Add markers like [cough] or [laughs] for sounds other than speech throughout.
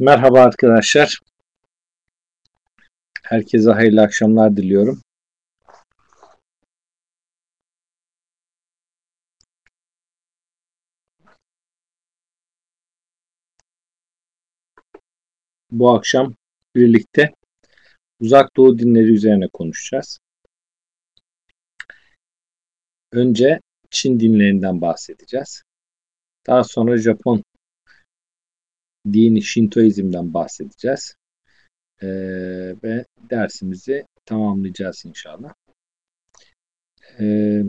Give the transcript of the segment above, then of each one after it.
Merhaba arkadaşlar. Herkese hayırlı akşamlar diliyorum. Bu akşam birlikte Uzak Doğu dinleri üzerine konuşacağız. Önce Çin dinlerinden bahsedeceğiz. Daha sonra Japon dini Şintoizm'den bahsedeceğiz. Ee, ve dersimizi tamamlayacağız inşallah. Ee,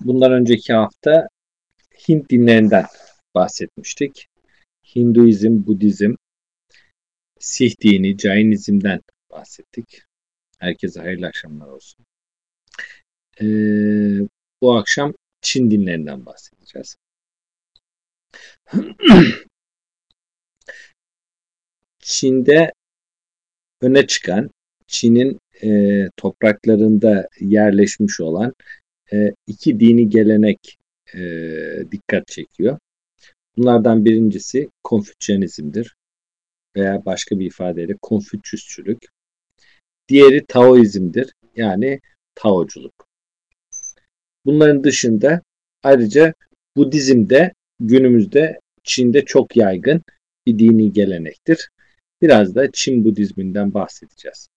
bundan önceki hafta Hint dinlerinden bahsetmiştik. Hinduizm, Budizm, Sih dini, Jainizm'den bahsettik. Herkese hayırlı akşamlar olsun. Ee, bu akşam Çin dinlerinden bahsedeceğiz. Çin'de öne çıkan, Çin'in e, topraklarında yerleşmiş olan e, iki dini gelenek e, dikkat çekiyor. Bunlardan birincisi Konfüçyanizm'dir veya başka bir ifadeyle Konfüçyüsçülük. Diğeri Taoizm'dir yani Taoculuk. Bunların dışında ayrıca Budizm de günümüzde Çin'de çok yaygın bir dini gelenektir. Biraz da Çin Budizminden bahsedeceğiz.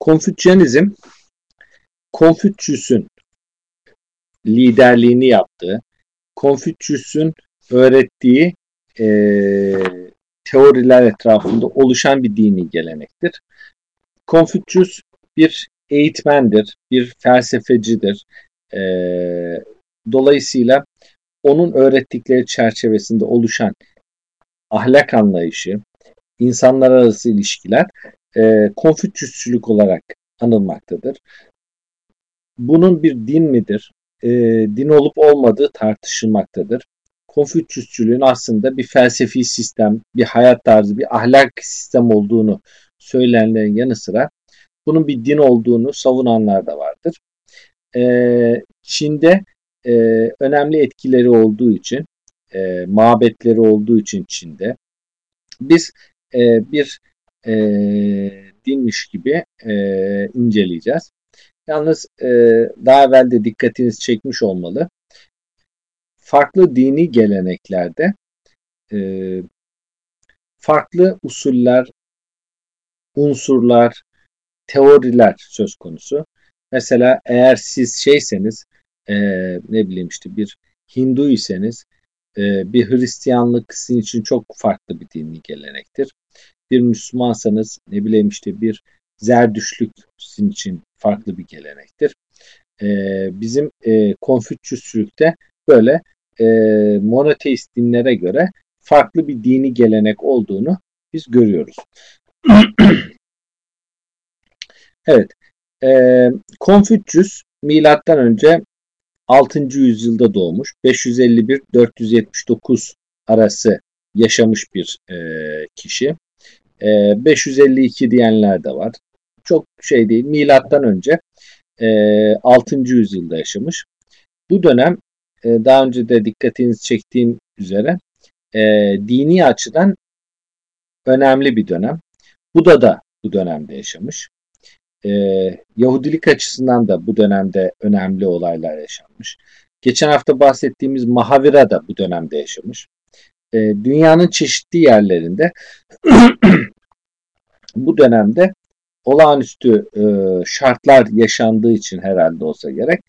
Konfüçyanizm, Konfüçyüs'ün liderliğini yaptığı, Konfüçyüs'ün öğrettiği e, teoriler etrafında oluşan bir dini gelenektir. Konfüçyüs bir eğitmendir, bir felsefecidir. E, dolayısıyla onun öğrettikleri çerçevesinde oluşan ahlak anlayışı, insanlar arası ilişkiler e, Konfüçyüsçülük olarak anılmaktadır. Bunun bir din midir? E, din olup olmadığı tartışılmaktadır. Konfüçyüsçülüğün aslında bir felsefi sistem, bir hayat tarzı, bir ahlak sistem olduğunu söylenenlerin yanı sıra bunun bir din olduğunu savunanlar da vardır. Ee, Çin'de e, önemli etkileri olduğu için, e, mabetleri olduğu için Çin'de biz e, bir e, dinmiş gibi e, inceleyeceğiz. Yalnız e, daha evvel de dikkatiniz çekmiş olmalı. Farklı dini geleneklerde e, farklı usuller, unsurlar, teoriler söz konusu. Mesela eğer siz şeyseniz e, ne bileyim işte bir Hindu iseniz e, bir Hristiyanlık sizin için çok farklı bir dini gelenektir. Bir Müslümansanız ne bileyim işte bir Zerdüşlük sizin için farklı bir gelenektir. E, bizim e, Konfüçyüsçülükte böyle e, monoteist dinlere göre farklı bir dini gelenek olduğunu biz görüyoruz. [clears throat] evet. E, Konfüçyüs milattan önce 6. yüzyılda doğmuş. 551-479 arası yaşamış bir e, kişi. E, 552 diyenler de var. Çok şey değil. Milattan önce e, 6. yüzyılda yaşamış. Bu dönem e, daha önce de dikkatinizi çektiğim üzere e, dini açıdan önemli bir dönem. Buda da bu dönemde yaşamış. E, Yahudilik açısından da bu dönemde önemli olaylar yaşanmış. Geçen hafta bahsettiğimiz Mahavira da bu dönemde yaşamış. E, dünyanın çeşitli yerlerinde [clears throat] bu dönemde olağanüstü e, şartlar yaşandığı için herhalde olsa gerek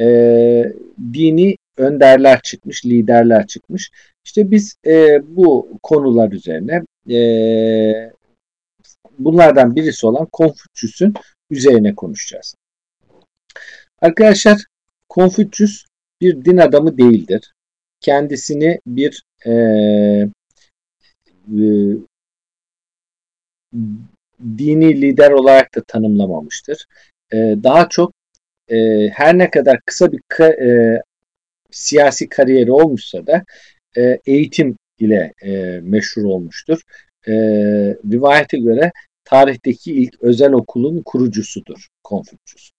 e, dini önderler çıkmış, liderler çıkmış. İşte biz e, bu konular üzerine e, bunlardan birisi olan Konfüçyüs'ün üzerine konuşacağız. Arkadaşlar Konfüçyüs bir din adamı değildir. Kendisini bir e, e, dini lider olarak da tanımlamamıştır. E, daha çok e, her ne kadar kısa bir ka, e, siyasi kariyeri olmuşsa da e, eğitim ile e, meşhur olmuştur. E, rivayete göre tarihteki ilk özel okulun kurucusudur Konfüçyüs.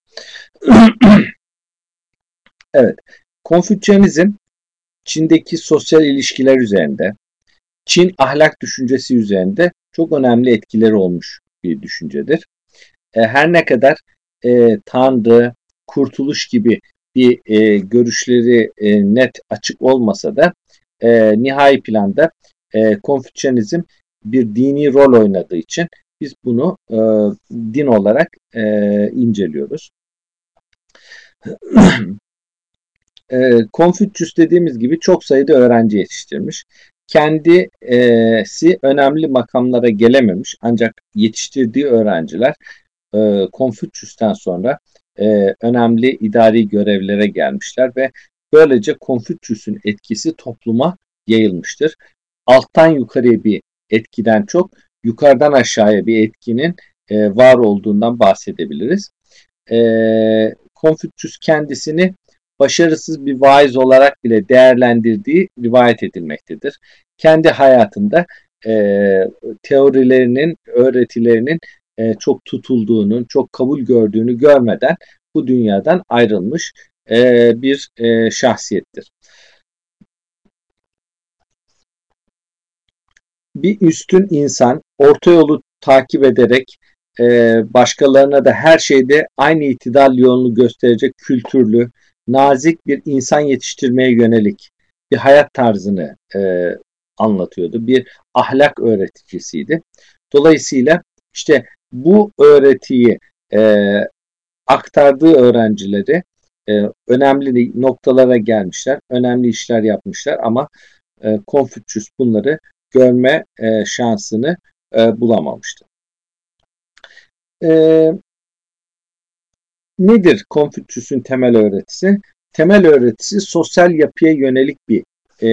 [clears throat] evet, Konfüçyanizm Çin'deki sosyal ilişkiler üzerinde, Çin ahlak düşüncesi üzerinde çok önemli etkileri olmuş bir düşüncedir. E, her ne kadar e, Tanrı, kurtuluş gibi bir e, görüşleri e, net açık olmasa da e, nihai planda e, Konfüçyanizm bir dini rol oynadığı için biz bunu e, din olarak e, inceliyoruz. [clears throat] e, Konfüçyüs dediğimiz gibi çok sayıda öğrenci yetiştirmiş. Kendisi önemli makamlara gelememiş ancak yetiştirdiği öğrenciler e, Konfüçyüs'ten sonra e, önemli idari görevlere gelmişler ve böylece Konfüçyüs'ün etkisi topluma yayılmıştır. Alttan yukarıya bir etkiden çok yukarıdan aşağıya bir etkinin e, var olduğundan bahsedebiliriz. E, Konfüçyüs kendisini başarısız bir vaiz olarak bile değerlendirdiği rivayet edilmektedir. Kendi hayatında e, teorilerinin, öğretilerinin e, çok tutulduğunu, çok kabul gördüğünü görmeden bu dünyadan ayrılmış e, bir e, şahsiyettir. Bir üstün insan orta yolu takip ederek e, başkalarına da her şeyde aynı itidal yolunu gösterecek kültürlü, nazik bir insan yetiştirmeye yönelik bir hayat tarzını e, anlatıyordu. Bir ahlak öğreticisiydi. Dolayısıyla işte bu öğretiyi e, aktardığı öğrencileri e, önemli noktalara gelmişler, önemli işler yapmışlar ama e, Konfüçyüs bunları görme e, şansını e, bulamamıştı. E, nedir Konfüçyüs'ün temel öğretisi? Temel öğretisi sosyal yapıya yönelik bir e,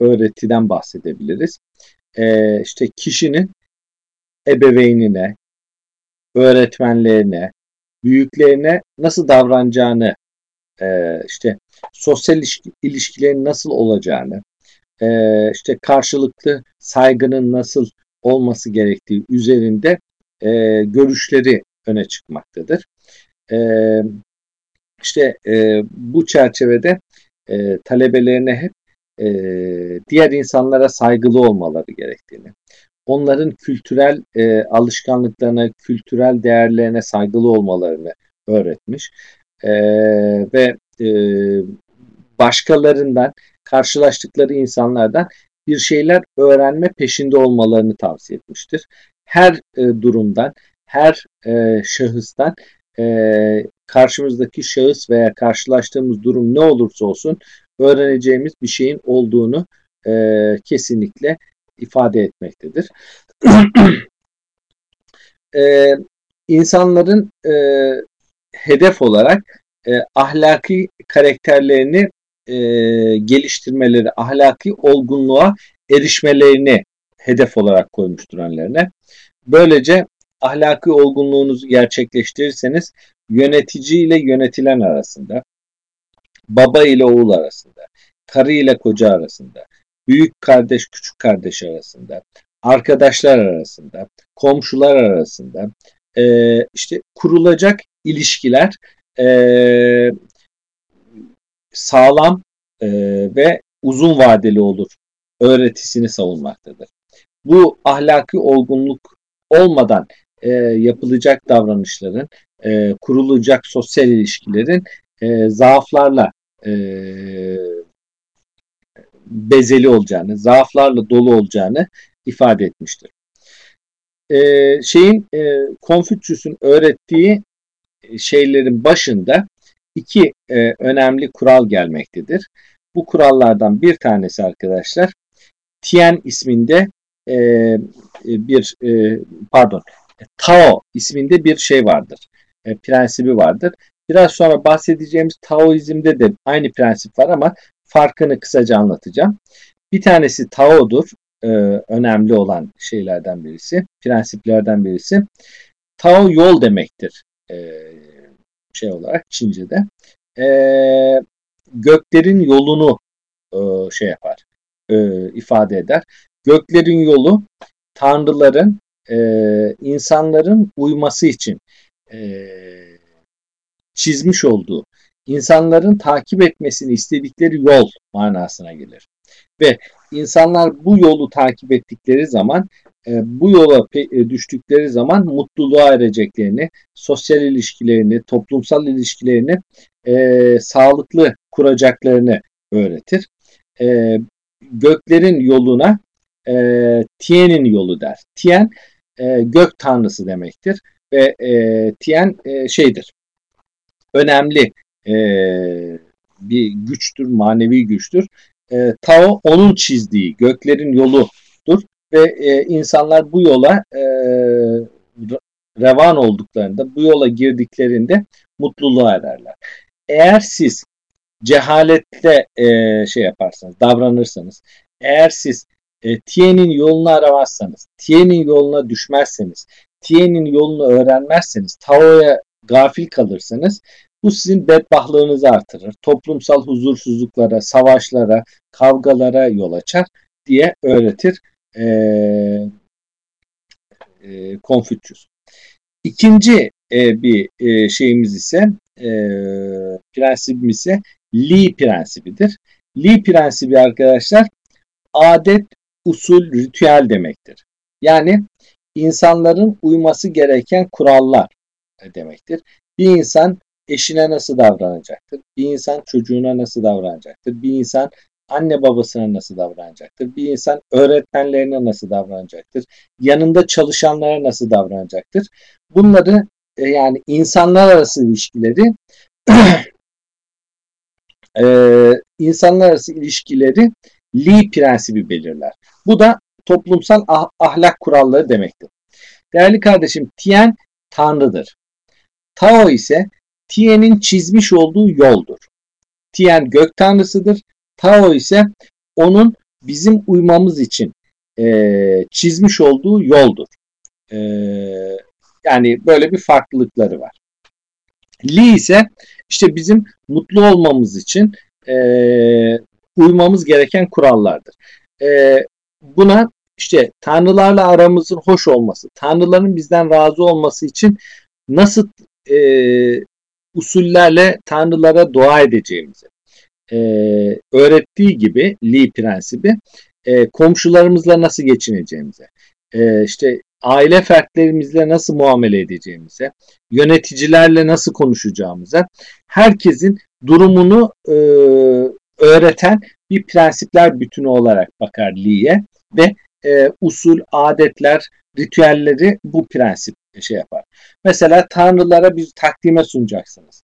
öğretiden bahsedebiliriz. E, işte kişinin ebeveynine, öğretmenlerine, büyüklerine nasıl davranacağını, e, işte sosyal ilişki, ilişkilerin nasıl olacağını, e, işte karşılıklı saygının nasıl olması gerektiği üzerinde e, görüşleri öne çıkmaktadır. E, işte e, bu çerçevede e, talebelerine hep e, diğer insanlara saygılı olmaları gerektiğini, onların kültürel e, alışkanlıklarına, kültürel değerlerine saygılı olmalarını öğretmiş e, ve e, başkalarından, karşılaştıkları insanlardan bir şeyler öğrenme peşinde olmalarını tavsiye etmiştir. Her e, durumdan, her e, şahıstan e, karşımızdaki şahıs veya karşılaştığımız durum ne olursa olsun öğreneceğimiz bir şeyin olduğunu e, kesinlikle ifade etmektedir. [clears throat] e, insanların e, hedef olarak e, ahlaki karakterlerini e, geliştirmeleri, ahlaki olgunluğa erişmelerini hedef olarak koymuştur önlerine. Böylece ahlaki olgunluğunuzu gerçekleştirirseniz yönetici ile yönetilen arasında, baba ile oğul arasında, karı ile koca arasında, büyük kardeş küçük kardeş arasında, arkadaşlar arasında, komşular arasında e, işte kurulacak ilişkiler e, sağlam e, ve uzun vadeli olur öğretisini savunmaktadır. Bu ahlaki olgunluk olmadan e, yapılacak davranışların, e, kurulacak sosyal ilişkilerin e, zaaflarla e, bezeli olacağını, zaaflarla dolu olacağını ifade etmiştir. Ee, şeyin e, Konfüçyüs'ün öğrettiği şeylerin başında iki e, önemli kural gelmektedir. Bu kurallardan bir tanesi arkadaşlar Tien isminde e, bir e, pardon Tao isminde bir şey vardır. E, prensibi vardır. Biraz sonra bahsedeceğimiz Taoizm'de de aynı prensip var ama farkını kısaca anlatacağım. Bir tanesi Tao'dur. E, önemli olan şeylerden birisi, prensiplerden birisi. Tao yol demektir. E, şey olarak Çince'de. E, göklerin yolunu e, şey yapar, e, ifade eder. Göklerin yolu tanrıların e, insanların uyması için e, çizmiş olduğu insanların takip etmesini istedikleri yol manasına gelir. Ve insanlar bu yolu takip ettikleri zaman e, bu yola e, düştükleri zaman mutluluğa ereceklerini, sosyal ilişkilerini, toplumsal ilişkilerini e, sağlıklı kuracaklarını öğretir. E, göklerin yoluna e, Tien'in yolu der. Tien e, gök tanrısı demektir ve e, Tien e, şeydir, önemli e, bir güçtür, manevi güçtür. E, Tao onun çizdiği göklerin yoludur ve e, insanlar bu yola e, revan olduklarında, bu yola girdiklerinde mutluluğa ererler. Eğer siz cehaletle e, şey yaparsanız, davranırsanız, eğer siz e, Tien'in yolunu aramazsanız, Tien'in yoluna düşmezseniz, Tien'in yolunu öğrenmezseniz, Tao'ya gafil kalırsanız bu sizin bedbahtlığınızı artırır. Toplumsal huzursuzluklara, savaşlara, kavgalara yol açar diye öğretir e, e, Konfüçyüs. İkinci e, bir e, şeyimiz ise e, prensibimiz ise Li prensibidir. Li prensibi arkadaşlar adet, usul, ritüel demektir. Yani insanların uyması gereken kurallar demektir. Bir insan eşine nasıl davranacaktır? Bir insan çocuğuna nasıl davranacaktır? Bir insan anne babasına nasıl davranacaktır? Bir insan öğretmenlerine nasıl davranacaktır? Yanında çalışanlara nasıl davranacaktır? Bunları e, yani insanlar arası ilişkileri [clears throat] e, insanlar arası ilişkileri Lee prensibi belirler. Bu da toplumsal ah ahlak kuralları demektir. Değerli kardeşim, Tien tanrıdır. Tao ise Tien'in çizmiş olduğu yoldur. Tien gök tanrısıdır. Tao ise onun bizim uymamız için e, çizmiş olduğu yoldur. E, yani böyle bir farklılıkları var. Li ise işte bizim mutlu olmamız için e, uymamız gereken kurallardır. E, buna işte tanrılarla aramızın hoş olması, tanrıların bizden razı olması için nasıl e, usullerle tanrılara dua edeceğimizi e, öğrettiği gibi Li prensibi e, komşularımızla nasıl geçineceğimize, e, işte aile fertlerimizle nasıl muamele edeceğimize, yöneticilerle nasıl konuşacağımıza, herkesin durumunu e, öğreten bir prensipler bütünü olarak bakar Li'ye ve e, usul, adetler, ritüelleri bu prensip şey yapar. Mesela tanrılara bir takdime sunacaksınız.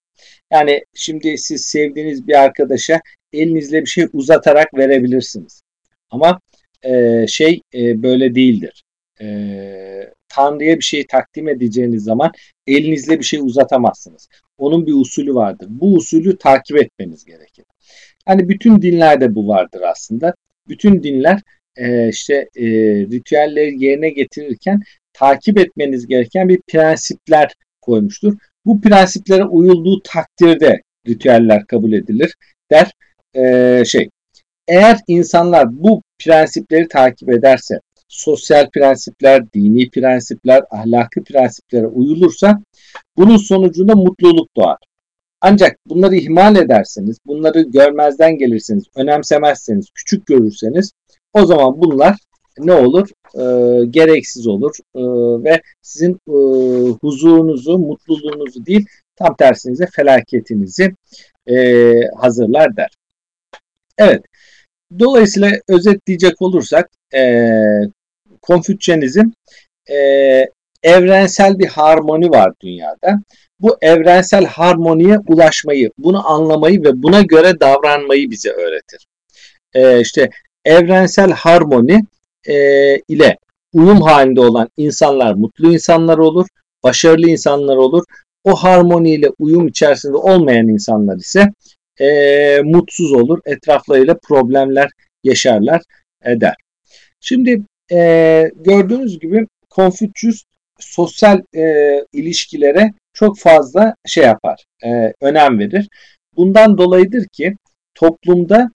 Yani şimdi siz sevdiğiniz bir arkadaşa elinizle bir şey uzatarak verebilirsiniz. Ama e, şey e, böyle değildir. E, Tanrı'ya bir şey takdim edeceğiniz zaman elinizle bir şey uzatamazsınız. Onun bir usulü vardır. Bu usulü takip etmeniz gerekir. Hani bütün dinlerde bu vardır aslında. Bütün dinler e, işte e, ritüelleri yerine getirirken takip etmeniz gereken bir prensipler koymuştur. Bu prensiplere uyulduğu takdirde ritüeller kabul edilir der. E, şey eğer insanlar bu prensipleri takip ederse sosyal prensipler, dini prensipler, ahlaki prensiplere uyulursa bunun sonucunda mutluluk doğar. Ancak bunları ihmal ederseniz, bunları görmezden gelirseniz, önemsemezseniz, küçük görürseniz o zaman bunlar ne olur? E, gereksiz olur e, ve sizin e, huzurunuzu, mutluluğunuzu değil tam tersinize felaketinizi e, hazırlar der. Evet. Dolayısıyla özetleyecek olursak e, Konfüçyenizm e, evrensel bir harmoni var dünyada. Bu evrensel harmoniye ulaşmayı, bunu anlamayı ve buna göre davranmayı bize öğretir. E, işte evrensel harmoni e, ile uyum halinde olan insanlar mutlu insanlar olur, başarılı insanlar olur. O harmoniyle uyum içerisinde olmayan insanlar ise e, mutsuz olur, etraflarıyla problemler yaşarlar eder. Şimdi e, gördüğünüz gibi Konfüçyüs sosyal e, ilişkilere çok fazla şey yapar, e, önem verir. Bundan dolayıdır ki toplumda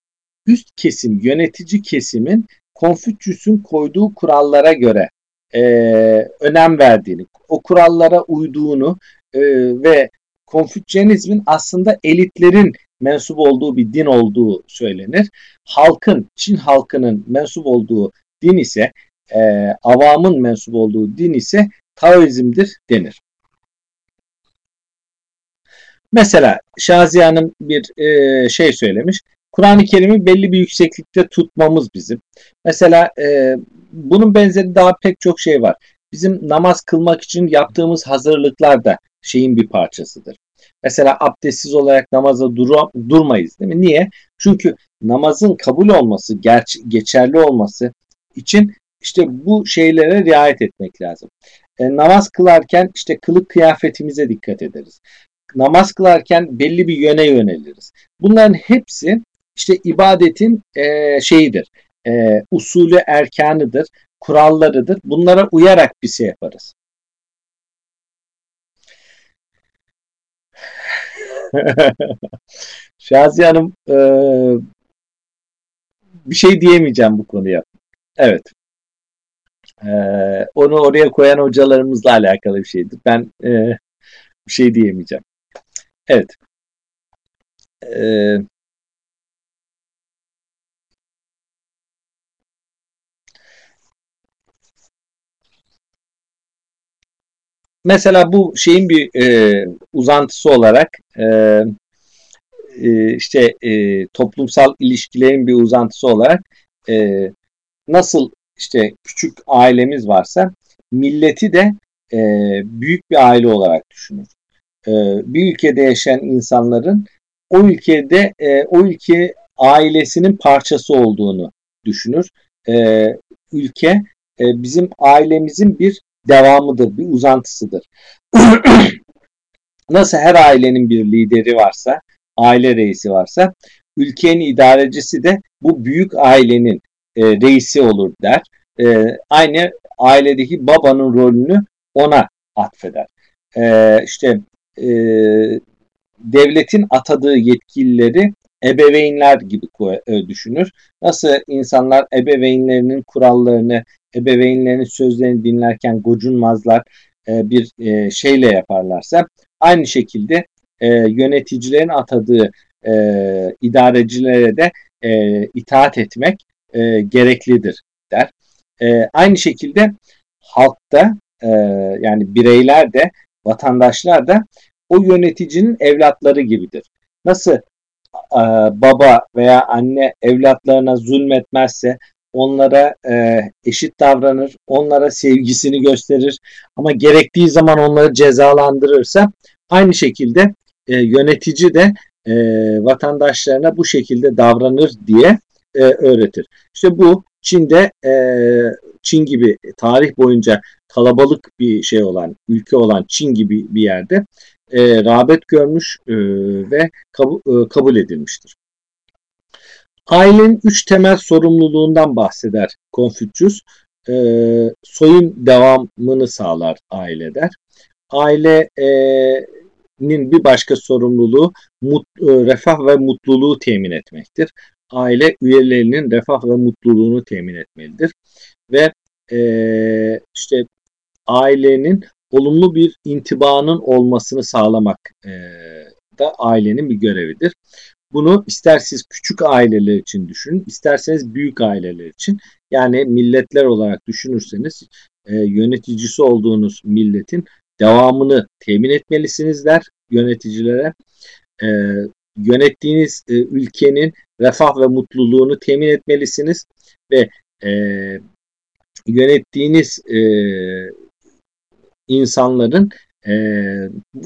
üst kesim, yönetici kesimin Konfüçyüs'ün koyduğu kurallara göre e, önem verdiğini, o kurallara uyduğunu e, ve Konfüçyanizmin aslında elitlerin mensup olduğu bir din olduğu söylenir. Halkın, Çin halkının mensup olduğu din ise, e, avamın mensup olduğu din ise Taoizm'dir denir. Mesela Şaziye Hanım bir e, şey söylemiş. Kur'an-ı Kerim'i belli bir yükseklikte tutmamız bizim. Mesela e, bunun benzeri daha pek çok şey var. Bizim namaz kılmak için yaptığımız hazırlıklar da şeyin bir parçasıdır. Mesela abdestsiz olarak namaza dur durmayız değil mi? Niye? Çünkü namazın kabul olması, ger- geçerli olması için işte bu şeylere riayet etmek lazım. E, namaz kılarken işte kılık kıyafetimize dikkat ederiz. Namaz kılarken belli bir yöne yöneliriz. Bunların hepsi işte ibadetin e, şeyidir. E, usulü erkanıdır, kurallarıdır. Bunlara uyarak bir şey yaparız. [laughs] Şaziye Hanım e, bir şey diyemeyeceğim bu konuya. Evet. E, onu oraya koyan hocalarımızla alakalı bir şeydir. Ben e, bir şey diyemeyeceğim. Evet. E, mesela bu şeyin bir e, uzantısı olarak e, e, işte e, toplumsal ilişkilerin bir uzantısı olarak e, nasıl işte küçük ailemiz varsa milleti de e, büyük bir aile olarak düşünür. E, bir ülkede yaşayan insanların o ülkede e, o ülke ailesinin parçası olduğunu düşünür. E, ülke e, bizim ailemizin bir devamıdır, bir uzantısıdır. [clears throat] Nasıl her ailenin bir lideri varsa, aile reisi varsa, ülkenin idarecisi de bu büyük ailenin e, reisi olur der. E, aynı ailedeki babanın rolünü ona atfeder. E, işte e, devletin atadığı yetkilileri ebeveynler gibi e, düşünür. Nasıl insanlar ebeveynlerinin kurallarını, ebeveynlerinin sözlerini dinlerken gocunmazlar, e, bir e, şeyle yaparlarsa aynı şekilde yöneticilerin atadığı idarecilere de itaat etmek gereklidir der. Aynı şekilde halkta yani bireyler de vatandaşlar da o yöneticinin evlatları gibidir. Nasıl e, baba veya anne evlatlarına zulmetmezse onlara e, eşit davranır, onlara sevgisini gösterir ama gerektiği zaman onları cezalandırırsa aynı şekilde e, yönetici de e, vatandaşlarına bu şekilde davranır diye e, öğretir. İşte bu Çin'de e, Çin gibi tarih boyunca kalabalık bir şey olan, ülke olan Çin gibi bir yerde e, rağbet görmüş e, ve kabul, e, kabul edilmiştir. Ailenin üç temel sorumluluğundan bahseder Konfüçyüs. E, soyun devamını sağlar aile der. Ailenin bir başka sorumluluğu mut, e, refah ve mutluluğu temin etmektir. Aile üyelerinin refah ve mutluluğunu temin etmelidir. Ve e, işte ailenin olumlu bir intibanın olmasını sağlamak e, da ailenin bir görevidir. Bunu ister siz küçük aileler için düşünün, isterseniz büyük aileler için. Yani milletler olarak düşünürseniz e, yöneticisi olduğunuz milletin devamını temin etmelisiniz der yöneticilere. E, yönettiğiniz e, ülkenin refah ve mutluluğunu temin etmelisiniz ve e, yönettiğiniz e, insanların e,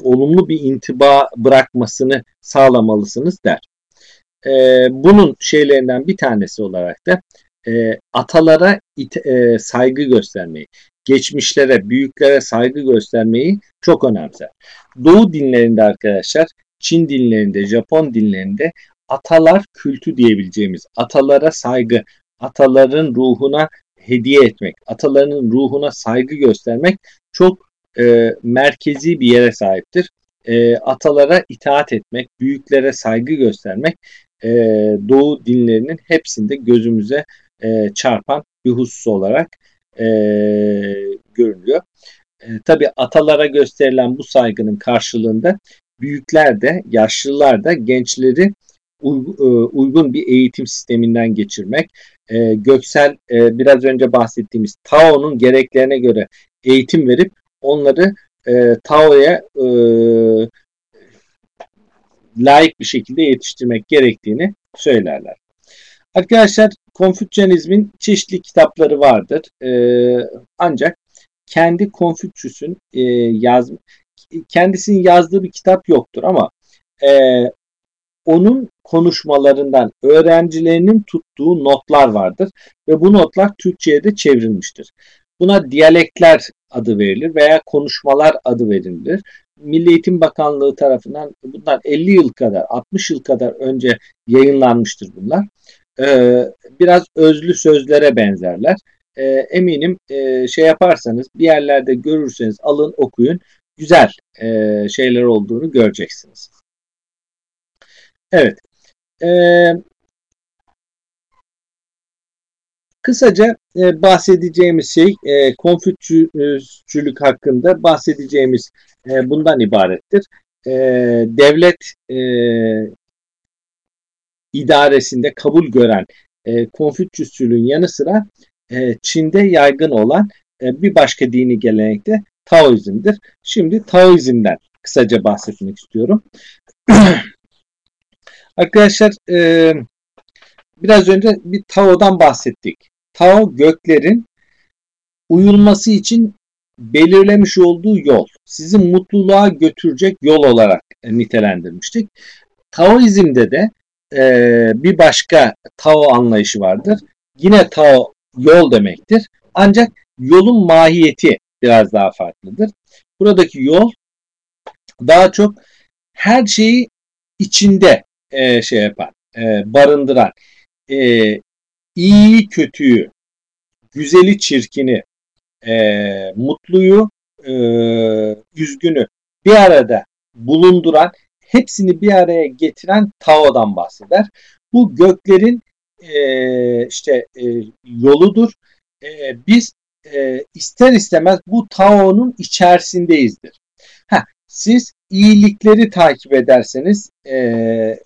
olumlu bir intiba bırakmasını sağlamalısınız der. E, bunun şeylerinden bir tanesi olarak da e, atalara it, e, saygı göstermeyi, geçmişlere, büyüklere saygı göstermeyi çok önemser. Doğu dinlerinde arkadaşlar, Çin dinlerinde, Japon dinlerinde atalar kültü diyebileceğimiz, atalara saygı, ataların ruhuna hediye etmek, atalarının ruhuna saygı göstermek çok e, merkezi bir yere sahiptir. E, atalara itaat etmek, büyüklere saygı göstermek e, Doğu dinlerinin hepsinde gözümüze e, çarpan bir husus olarak e, görülüyor. E, Tabi atalara gösterilen bu saygının karşılığında büyükler de, yaşlılar da gençleri uygun bir eğitim sisteminden geçirmek, göksel biraz önce bahsettiğimiz Tao'nun gereklerine göre eğitim verip onları Tao'ya layık bir şekilde yetiştirmek gerektiğini söylerler. Arkadaşlar Konfüçyanizmin çeşitli kitapları vardır. ancak kendi Konfüçyüs'ün e, yaz, kendisinin yazdığı bir kitap yoktur ama e, onun konuşmalarından öğrencilerinin tuttuğu notlar vardır ve bu notlar Türkçe'ye de çevrilmiştir. Buna diyalekler adı verilir veya konuşmalar adı verilir. Milli Eğitim Bakanlığı tarafından bundan 50 yıl kadar, 60 yıl kadar önce yayınlanmıştır bunlar. Ee, biraz özlü sözlere benzerler. Ee, eminim e, şey yaparsanız bir yerlerde görürseniz alın okuyun. Güzel e, şeyler olduğunu göreceksiniz. Evet. Ee, kısaca e, bahsedeceğimiz şey e, konfüçyülük hakkında bahsedeceğimiz e, bundan ibarettir. E, devlet e, idaresinde kabul gören e, konfüçyüsçülüğün yanı sıra e, Çin'de yaygın olan e, bir başka dini gelenek de Taoizm'dir. Şimdi Taoizm'den kısaca bahsetmek istiyorum. [clears throat] Arkadaşlar e, biraz önce bir Tao'dan bahsettik. Tao göklerin uyulması için belirlemiş olduğu yol, sizi mutluluğa götürecek yol olarak nitelendirmiştik. Taoizm'de de e, bir başka Tao anlayışı vardır. Yine Tao yol demektir. Ancak yolun mahiyeti biraz daha farklıdır. Buradaki yol daha çok her şeyi içinde e, şey yapar, e, barındıran, e, iyiyi kötüyü, güzeli çirkini, e, mutluyu e, üzgünü bir arada bulunduran, hepsini bir araya getiren Tao'dan bahseder. Bu göklerin e, işte e, yoludur. E, biz e, ister istemez bu Tao'nun içerisindeyizdir. Ha, siz iyilikleri takip ederseniz e,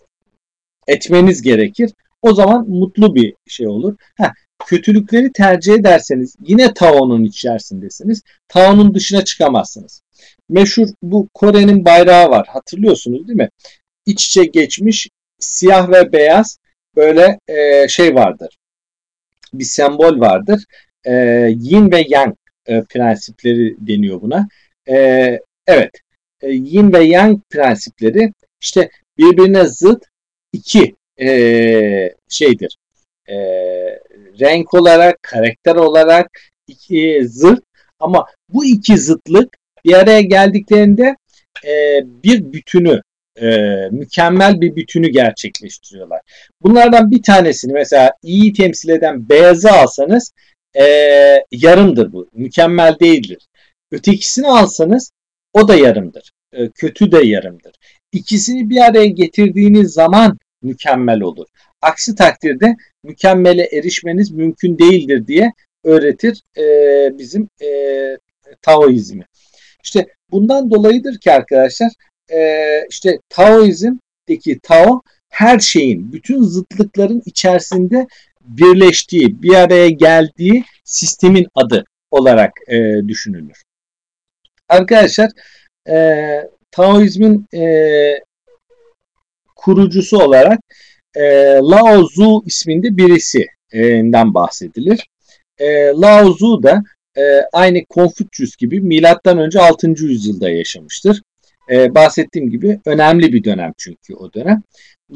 etmeniz gerekir. O zaman mutlu bir şey olur. Ha, kötülükleri tercih ederseniz yine Tao'nun içerisindesiniz. Tao'nun dışına çıkamazsınız. Meşhur bu Kore'nin bayrağı var. Hatırlıyorsunuz değil mi? İç içe geçmiş siyah ve beyaz böyle e, şey vardır. Bir sembol vardır. E, yin ve yang e, prensipleri deniyor buna. E, evet. E, yin ve yang prensipleri işte birbirine zıt iki e, şeydir. E, renk olarak, karakter olarak iki zıt ama bu iki zıtlık bir araya geldiklerinde e, bir bütünü e, mükemmel bir bütünü gerçekleştiriyorlar. Bunlardan bir tanesini mesela iyi temsil eden beyazı alsanız e, yarımdır bu. Mükemmel değildir. Ötekisini alsanız o da yarımdır. E, kötü de yarımdır. İkisini bir araya getirdiğiniz zaman mükemmel olur. Aksi takdirde mükemmele erişmeniz mümkün değildir diye öğretir e, bizim e, Taoizmi. İşte bundan dolayıdır ki arkadaşlar e, işte Taoizm'deki Tao her şeyin, bütün zıtlıkların içerisinde birleştiği, bir araya geldiği sistemin adı olarak e, düşünülür. Arkadaşlar e, Taoizmin e, kurucusu olarak e, Lao Tzu isminde birisinden bahsedilir. E, Lao Tzu da e, aynı Konfüçyüs gibi milattan önce 6. yüzyılda yaşamıştır. E, bahsettiğim gibi önemli bir dönem çünkü o dönem.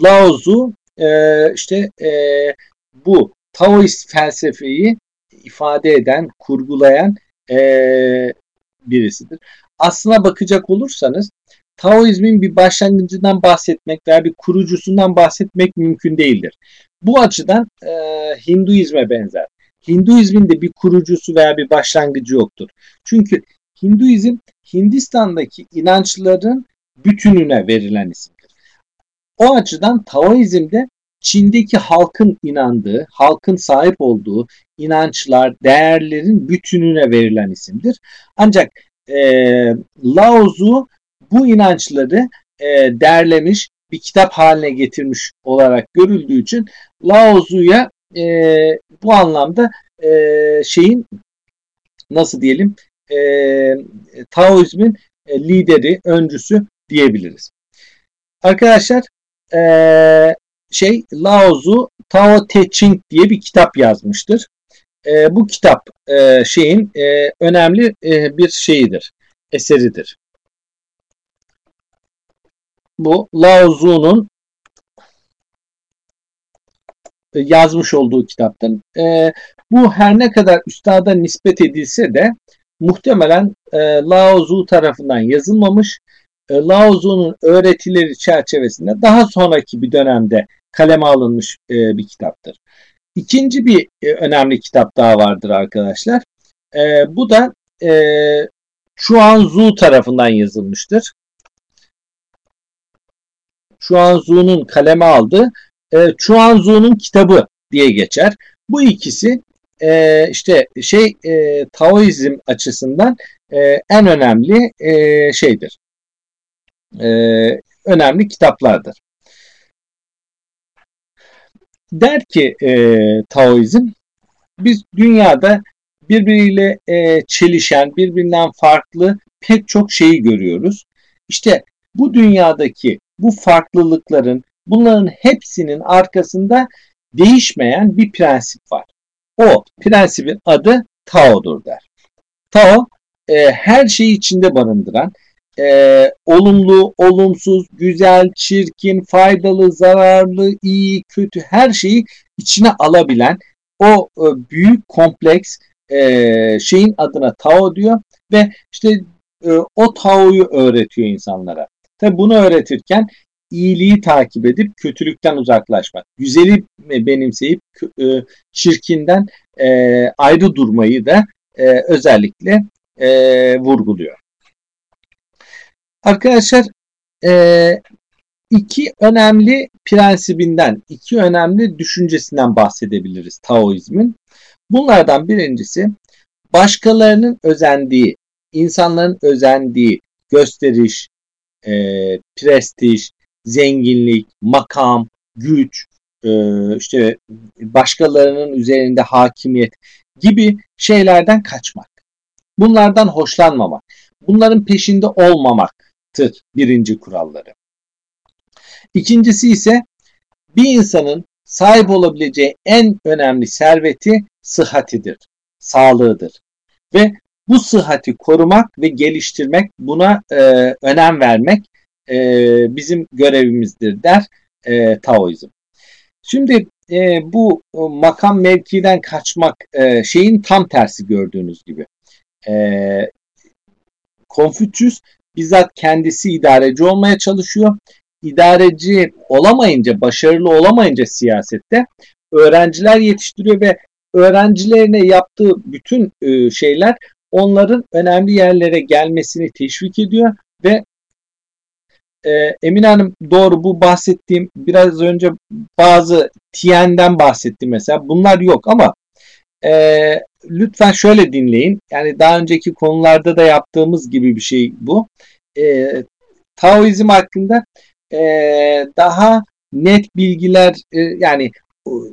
Lao Tzu e, işte e, bu Taoist felsefeyi ifade eden, kurgulayan e, birisidir. Aslına bakacak olursanız Taoizmin bir başlangıcından bahsetmek veya bir kurucusundan bahsetmek mümkün değildir. Bu açıdan e, Hinduizme benzer. Hinduizmin de bir kurucusu veya bir başlangıcı yoktur. Çünkü Hinduizm Hindistan'daki inançların bütününe verilen isimdir. O açıdan Taoizm'de Çin'deki halkın inandığı, halkın sahip olduğu inançlar, değerlerin bütününe verilen isimdir. Ancak e, Lao bu inançları e, derlemiş, bir kitap haline getirmiş olarak görüldüğü için Lao Tzu'ya e, bu anlamda e, şeyin nasıl diyelim e, Taoizmin e, lideri, öncüsü diyebiliriz. Arkadaşlar e, şey Lao Tzu Tao Te Ching diye bir kitap yazmıştır. E, bu kitap e, şeyin e, önemli e, bir şeyidir, eseridir. Bu Lao Tzu'nun yazmış olduğu kitaptır. E, bu her ne kadar üstada nispet edilse de muhtemelen e, Lao tarafından yazılmamış. E, Lao öğretileri çerçevesinde daha sonraki bir dönemde kaleme alınmış e, bir kitaptır. İkinci bir e, önemli kitap daha vardır arkadaşlar. E, bu da e, Chuan Tzu tarafından yazılmıştır. Chuan Tzu'nun kaleme aldığı e, Chuan Tzu'nun kitabı diye geçer. Bu ikisi e, işte şey e, Taoizm açısından e, en önemli e, şeydir. E, önemli kitaplardır. Der ki e, Taoizm biz dünyada birbiriyle e, çelişen, birbirinden farklı pek çok şeyi görüyoruz. İşte bu dünyadaki bu farklılıkların, bunların hepsinin arkasında değişmeyen bir prensip var. O prensibin adı Tao'dur der. Tao e, her şeyi içinde barındıran, e, olumlu, olumsuz, güzel, çirkin, faydalı, zararlı, iyi, kötü her şeyi içine alabilen o e, büyük kompleks e, şeyin adına Tao diyor ve işte e, o Tao'yu öğretiyor insanlara. Tabi bunu öğretirken iyiliği takip edip kötülükten uzaklaşmak, güzeli benimseyip e, çirkinden e, ayrı durmayı da e, özellikle e, vurguluyor. Arkadaşlar e, iki önemli prensibinden, iki önemli düşüncesinden bahsedebiliriz Taoizmin. Bunlardan birincisi başkalarının özendiği, insanların özendiği gösteriş, e, prestij, zenginlik, makam, güç, e, işte başkalarının üzerinde hakimiyet gibi şeylerden kaçmak. Bunlardan hoşlanmamak. Bunların peşinde olmamaktır birinci kuralları. İkincisi ise bir insanın sahip olabileceği en önemli serveti sıhhatidir, sağlığıdır. Ve bu sıhhati korumak ve geliştirmek, buna e, önem vermek e, bizim görevimizdir der e, Taoizm. Şimdi e, bu makam mevkiden kaçmak e, şeyin tam tersi gördüğünüz gibi. E, Konfüçyüs bizzat kendisi idareci olmaya çalışıyor. İdareci olamayınca, başarılı olamayınca siyasette öğrenciler yetiştiriyor ve öğrencilerine yaptığı bütün e, şeyler onların önemli yerlere gelmesini teşvik ediyor ve e, Emine Hanım doğru bu bahsettiğim biraz önce bazı TN'den bahsettim mesela bunlar yok ama e, lütfen şöyle dinleyin yani daha önceki konularda da yaptığımız gibi bir şey bu e, Taoizm hakkında e, daha net bilgiler e, yani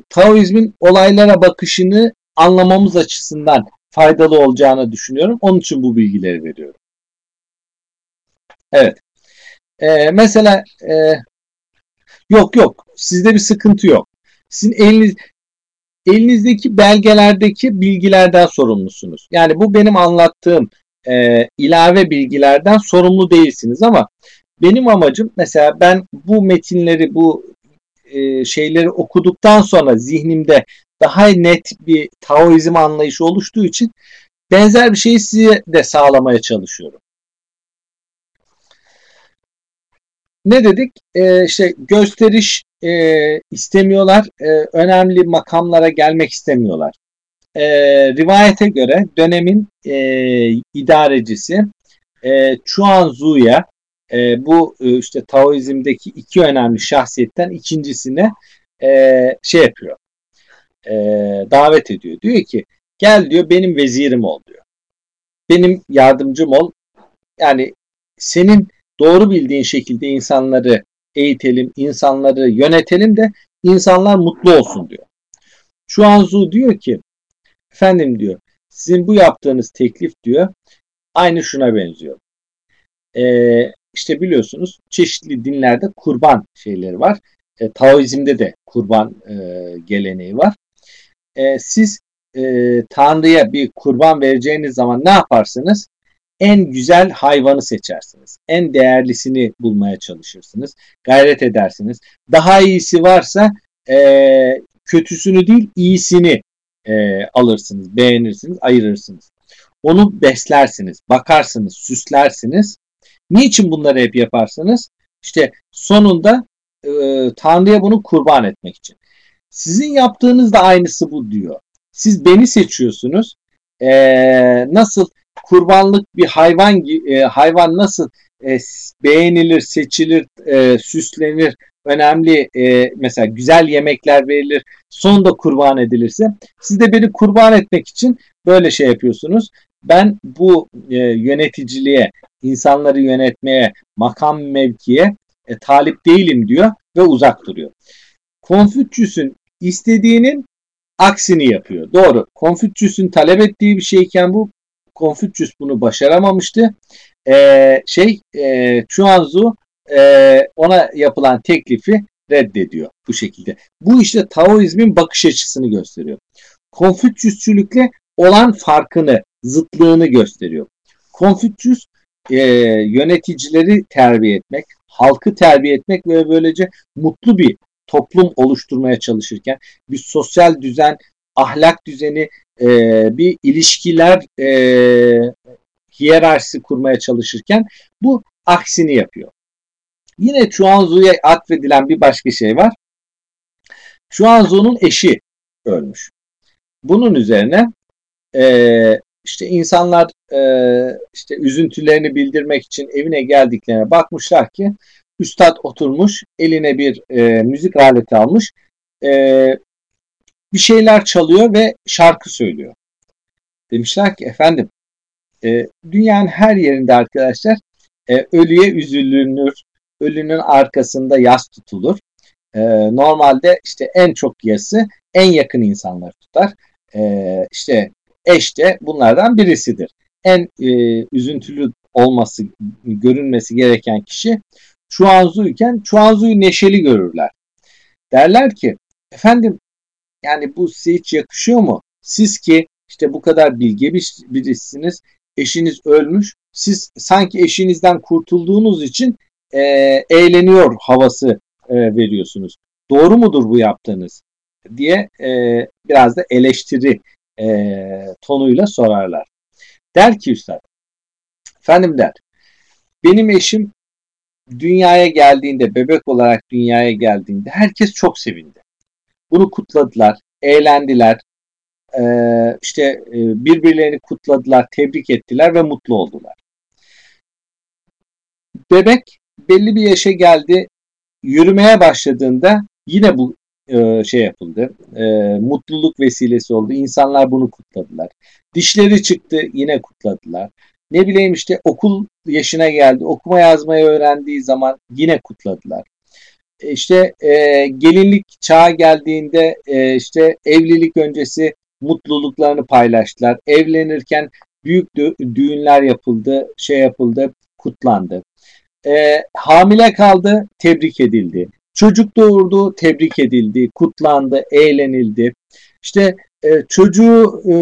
Taoizmin olaylara bakışını anlamamız açısından faydalı olacağını düşünüyorum. Onun için bu bilgileri veriyorum. Evet. Ee, mesela e, yok yok sizde bir sıkıntı yok. Sizin eliniz elinizdeki belgelerdeki bilgilerden sorumlusunuz. Yani bu benim anlattığım e, ilave bilgilerden sorumlu değilsiniz ama benim amacım mesela ben bu metinleri bu e, şeyleri okuduktan sonra zihnimde daha net bir Taoizm anlayışı oluştuğu için benzer bir şeyi size de sağlamaya çalışıyorum. Ne dedik? Ee, işte gösteriş e, istemiyorlar, e, önemli makamlara gelmek istemiyorlar. E, rivayete göre dönemin e, idarecisi e, Chuan Tzu'ya e, bu e, işte Taoizm'deki iki önemli şahsiyetten ikincisine e, şey yapıyor e, davet ediyor. Diyor ki gel diyor benim vezirim ol diyor. Benim yardımcım ol. Yani senin doğru bildiğin şekilde insanları eğitelim, insanları yönetelim de insanlar mutlu olsun diyor. Şu an Zu diyor ki efendim diyor sizin bu yaptığınız teklif diyor aynı şuna benziyor. Ee, işte biliyorsunuz çeşitli dinlerde kurban şeyleri var. E, Taoizm'de de kurban e, geleneği var. E, siz e, Tanrı'ya bir kurban vereceğiniz zaman ne yaparsınız? En güzel hayvanı seçersiniz. En değerlisini bulmaya çalışırsınız. Gayret edersiniz. Daha iyisi varsa e, kötüsünü değil iyisini e, alırsınız, beğenirsiniz, ayırırsınız. Onu beslersiniz, bakarsınız, süslersiniz. Niçin bunları hep yaparsınız? İşte sonunda e, Tanrı'ya bunu kurban etmek için. Sizin yaptığınız da aynısı bu diyor. Siz beni seçiyorsunuz. E, nasıl kurbanlık bir hayvan e, hayvan nasıl e, beğenilir, seçilir, e, süslenir, önemli e, mesela güzel yemekler verilir, sonunda kurban edilirse siz de beni kurban etmek için böyle şey yapıyorsunuz. Ben bu e, yöneticiliğe, insanları yönetmeye, makam mevkiye e, talip değilim diyor ve uzak duruyor. Konfüçyüs'ün istediğinin aksini yapıyor. Doğru. Konfüçyüs'ün talep ettiği bir şeyken bu Konfüçyüs bunu başaramamıştı. Ee, şey e, Chuanzu e, ona yapılan teklifi reddediyor bu şekilde. Bu işte Taoizmin bakış açısını gösteriyor. Konfüçyüsçülükle olan farkını, zıtlığını gösteriyor. Konfüçyüs e, yöneticileri terbiye etmek, halkı terbiye etmek ve böylece mutlu bir toplum oluşturmaya çalışırken bir sosyal düzen, ahlak düzeni, e, bir ilişkiler e, hiyerarşisi kurmaya çalışırken bu aksini yapıyor. Yine Chuanzu'ya atfedilen bir başka şey var. Chuanzu'nun eşi ölmüş. Bunun üzerine e, işte insanlar e, işte üzüntülerini bildirmek için evine geldiklerine bakmışlar ki üstad oturmuş eline bir e, müzik aleti almış e, bir şeyler çalıyor ve şarkı söylüyor. Demişler ki efendim e, dünyanın her yerinde arkadaşlar e, ölüye üzülünür, ölünün arkasında yas tutulur. E, normalde işte en çok yası en yakın insanlar tutar. E, işte eş de bunlardan birisidir. En e, üzüntülü olması, görünmesi gereken kişi Chuanzu iken Chuanzu'yu neşeli görürler. Derler ki efendim yani bu size hiç yakışıyor mu? Siz ki işte bu kadar bilge bir, birisiniz. Eşiniz ölmüş. Siz sanki eşinizden kurtulduğunuz için e, eğleniyor havası e, veriyorsunuz. Doğru mudur bu yaptığınız? diye e, biraz da eleştiri e, tonuyla sorarlar. Der ki üstad, efendim der, benim eşim dünyaya geldiğinde, bebek olarak dünyaya geldiğinde herkes çok sevindi. Bunu kutladılar, eğlendiler, e, işte e, birbirlerini kutladılar, tebrik ettiler ve mutlu oldular. Bebek belli bir yaşa geldi, yürümeye başladığında yine bu e, şey yapıldı. E, mutluluk vesilesi oldu. İnsanlar bunu kutladılar. Dişleri çıktı yine kutladılar. Ne bileyim işte okul yaşına geldi. Okuma yazmayı öğrendiği zaman yine kutladılar. E, işte e, gelinlik çağa geldiğinde e, işte evlilik öncesi mutluluklarını paylaştılar. Evlenirken büyük dü- düğünler yapıldı, şey yapıldı, kutlandı. E, hamile kaldı, tebrik edildi. Çocuk doğurdu, tebrik edildi, kutlandı, eğlenildi. İşte e, çocuğu e,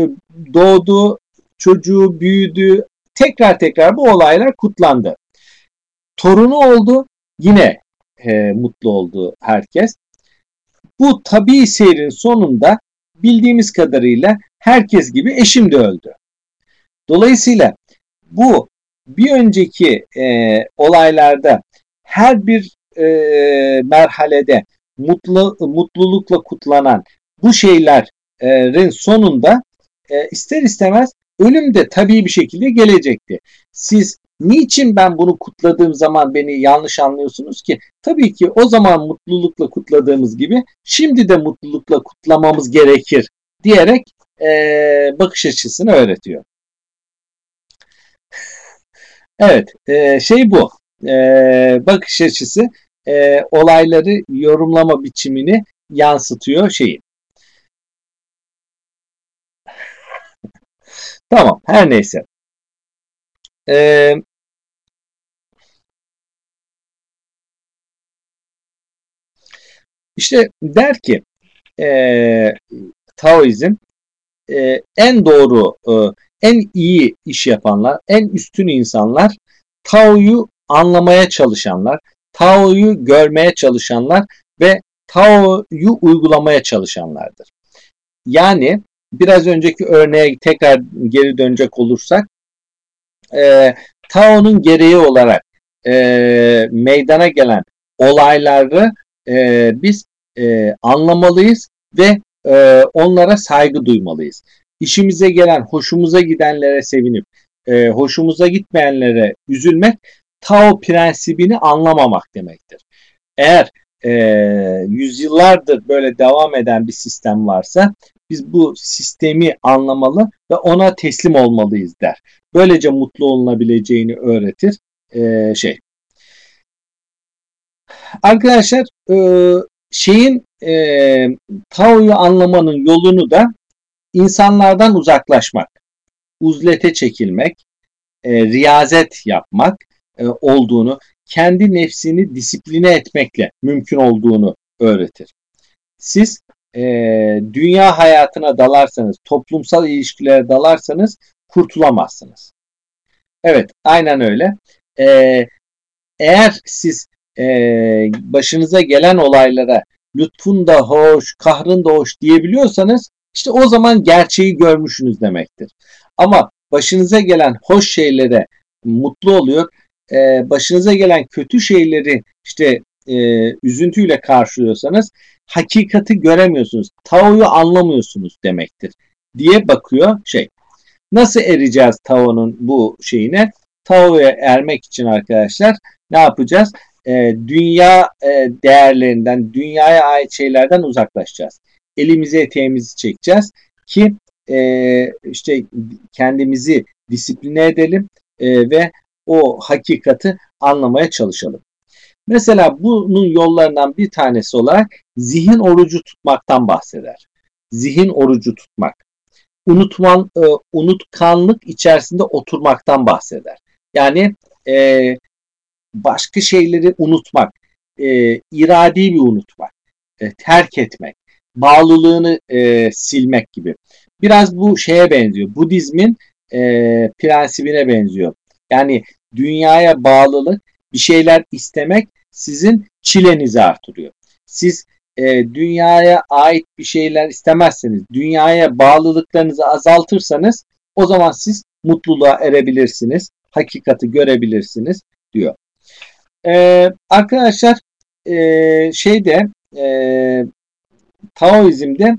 doğdu, çocuğu büyüdü, tekrar tekrar bu olaylar kutlandı. Torunu oldu, yine e, mutlu oldu herkes. Bu tabii seyrin sonunda bildiğimiz kadarıyla herkes gibi eşim de öldü. Dolayısıyla bu bir önceki e, olaylarda her bir e, merhalede mutlu mutlulukla kutlanan bu şeylerin sonunda e, ister istemez ölüm de tabii bir şekilde gelecekti. Siz niçin ben bunu kutladığım zaman beni yanlış anlıyorsunuz ki? Tabii ki o zaman mutlulukla kutladığımız gibi şimdi de mutlulukla kutlamamız gerekir diyerek e, bakış açısını öğretiyor. Evet, e, şey bu. e, bakış açısı e, olayları yorumlama biçimini yansıtıyor şeyin. tamam her neyse. Ee, işte der ki e, Taoizm e, en doğru, e, en iyi iş yapanlar, en üstün insanlar Tao'yu anlamaya çalışanlar, Tao'yu görmeye çalışanlar ve Tao'yu uygulamaya çalışanlardır. Yani biraz önceki örneğe tekrar geri dönecek olursak e, Tao'nun gereği olarak e, meydana gelen olayları e, biz e, anlamalıyız ve e, onlara saygı duymalıyız. İşimize gelen, hoşumuza gidenlere sevinip, e, hoşumuza gitmeyenlere üzülmek Tao prensibini anlamamak demektir. Eğer e, yüzyıllardır böyle devam eden bir sistem varsa biz bu sistemi anlamalı ve ona teslim olmalıyız der. Böylece mutlu olunabileceğini öğretir e, şey. Arkadaşlar e, şeyin e, Tao'yu anlamanın yolunu da insanlardan uzaklaşmak, uzlete çekilmek, e, riyazet yapmak e, olduğunu, kendi nefsini disipline etmekle mümkün olduğunu öğretir. Siz e, dünya hayatına dalarsanız, toplumsal ilişkilere dalarsanız kurtulamazsınız. Evet, aynen öyle. E, eğer siz e, başınıza gelen olaylara lütfun da hoş, kahrın da hoş diyebiliyorsanız işte o zaman gerçeği görmüşsünüz demektir. Ama başınıza gelen hoş şeylere mutlu oluyor, e, başınıza gelen kötü şeyleri işte e, üzüntüyle karşılıyorsanız hakikati göremiyorsunuz. Tao'yu anlamıyorsunuz demektir diye bakıyor şey. Nasıl ereceğiz Tao'nun bu şeyine? Tao'ya ermek için arkadaşlar ne yapacağız? E, dünya e, değerlerinden, dünyaya ait şeylerden uzaklaşacağız. Elimizi eteğimizi çekeceğiz ki e, işte kendimizi disipline edelim e, ve o hakikati anlamaya çalışalım. Mesela bunun yollarından bir tanesi olarak zihin orucu tutmaktan bahseder. Zihin orucu tutmak. Unutman, e, unutkanlık içerisinde oturmaktan bahseder. Yani e, başka şeyleri unutmak, e, iradi bir unutmak, e, terk etmek, bağlılığını e, silmek gibi. Biraz bu şeye benziyor. Budizmin e, prensibine benziyor. Yani dünyaya bağlılık, bir şeyler istemek sizin çilenizi artırıyor. Siz e, dünyaya ait bir şeyler istemezseniz, dünyaya bağlılıklarınızı azaltırsanız o zaman siz mutluluğa erebilirsiniz, hakikati görebilirsiniz diyor. Ee, arkadaşlar e, şeyde e, Taoizm'de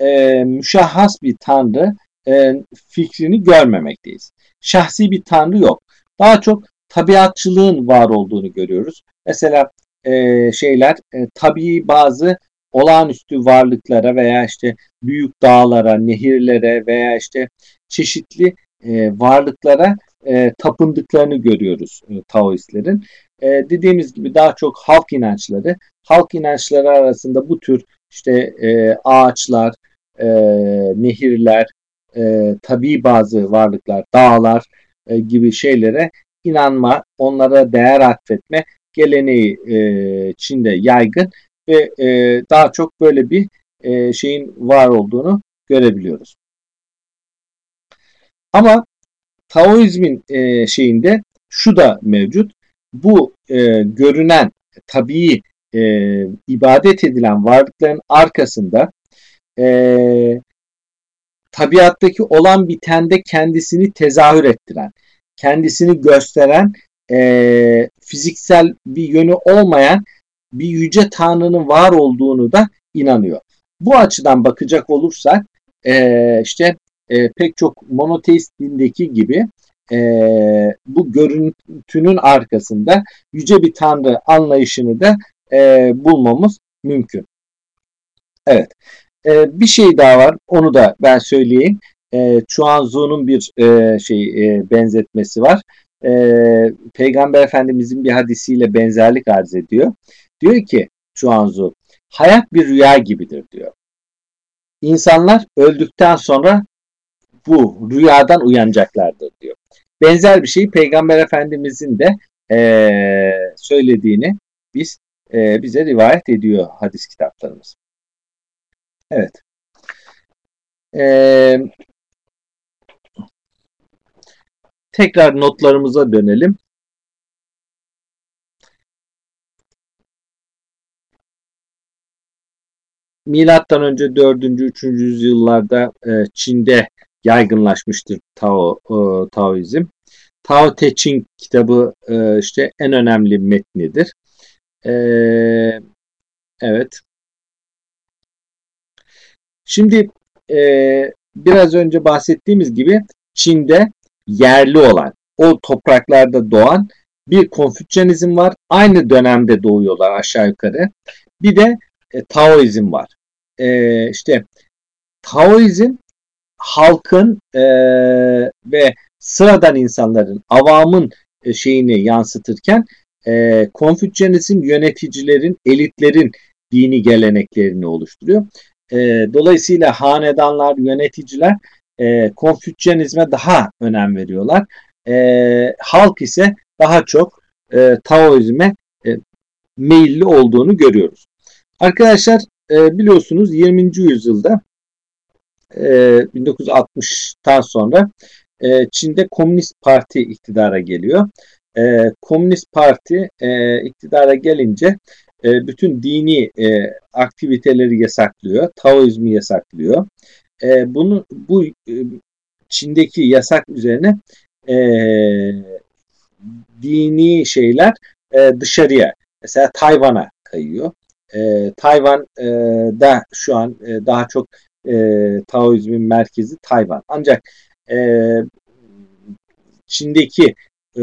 e, müşahhas bir tanrı e, fikrini görmemekteyiz. Şahsi bir tanrı yok. Daha çok tabiatçılığın var olduğunu görüyoruz. Mesela e, şeyler e, tabii bazı olağanüstü varlıklara veya işte büyük dağlara, nehirlere veya işte çeşitli e, varlıklara e, tapındıklarını görüyoruz e, Taoistlerin. E, dediğimiz gibi daha çok halk inançları, halk inançları arasında bu tür işte e, ağaçlar, e, nehirler, e, tabii bazı varlıklar, dağlar e, gibi şeylere inanma, onlara değer atfetme geleneği e, Çin'de yaygın ve e, daha çok böyle bir e, şeyin var olduğunu görebiliyoruz. Ama Taoizmin e, şeyinde şu da mevcut. Bu e, görünen tabii e, ibadet edilen varlıkların arkasında e, tabiattaki olan bitende kendisini tezahür ettiren, kendisini gösteren e, fiziksel bir yönü olmayan bir yüce tanrının var olduğunu da inanıyor. Bu açıdan bakacak olursak e, işte e, pek çok monoteist dindeki gibi e, bu görüntünün arkasında yüce bir tanrı anlayışını da e, bulmamız mümkün. Evet. E, bir şey daha var. Onu da ben söyleyeyim. E, Chuan Tzu'nun bir e, şey e, benzetmesi var. e, Peygamber Efendimizin bir hadisiyle benzerlik arz ediyor. Diyor ki Chuanzu, hayat bir rüya gibidir diyor. İnsanlar öldükten sonra bu rüyadan uyanacaklardır diyor. Benzer bir şeyi Peygamber Efendimizin de e, söylediğini biz e, bize rivayet ediyor hadis kitaplarımız. Evet. Ee, tekrar notlarımıza dönelim. Milattan önce 4. 3. yüzyıllarda e, Çin'de yaygınlaşmıştır Tao e, Taoizm. Tao Te Ching kitabı e, işte en önemli metnidir. E, evet. Şimdi e, biraz önce bahsettiğimiz gibi Çin'de yerli olan, o topraklarda doğan bir Konfüçyanizm var. Aynı dönemde doğuyorlar aşağı yukarı. Bir de e, Taoizm var. E, işte Taoizm halkın e, ve sıradan insanların, avamın e, şeyini yansıtırken e, Konfüçyanizm yöneticilerin, elitlerin dini geleneklerini oluşturuyor. E, dolayısıyla hanedanlar, yöneticiler e, Konfüçyanizme daha önem veriyorlar. E, halk ise daha çok e, Taoizme e, meyilli olduğunu görüyoruz. Arkadaşlar e, biliyorsunuz 20. yüzyılda e, 1960'tan sonra e, Çin'de Komünist Parti iktidara geliyor. E, Komünist Parti e, iktidara gelince e, bütün dini e, aktiviteleri yasaklıyor, Taoizmi yasaklıyor. E, bunu bu e, Çin'deki yasak üzerine e, dini şeyler e, dışarıya, mesela Tayvan'a kayıyor. E, Tayvan'da şu an e, daha çok e, Taoizmin merkezi Tayvan. Ancak e, Çin'deki e,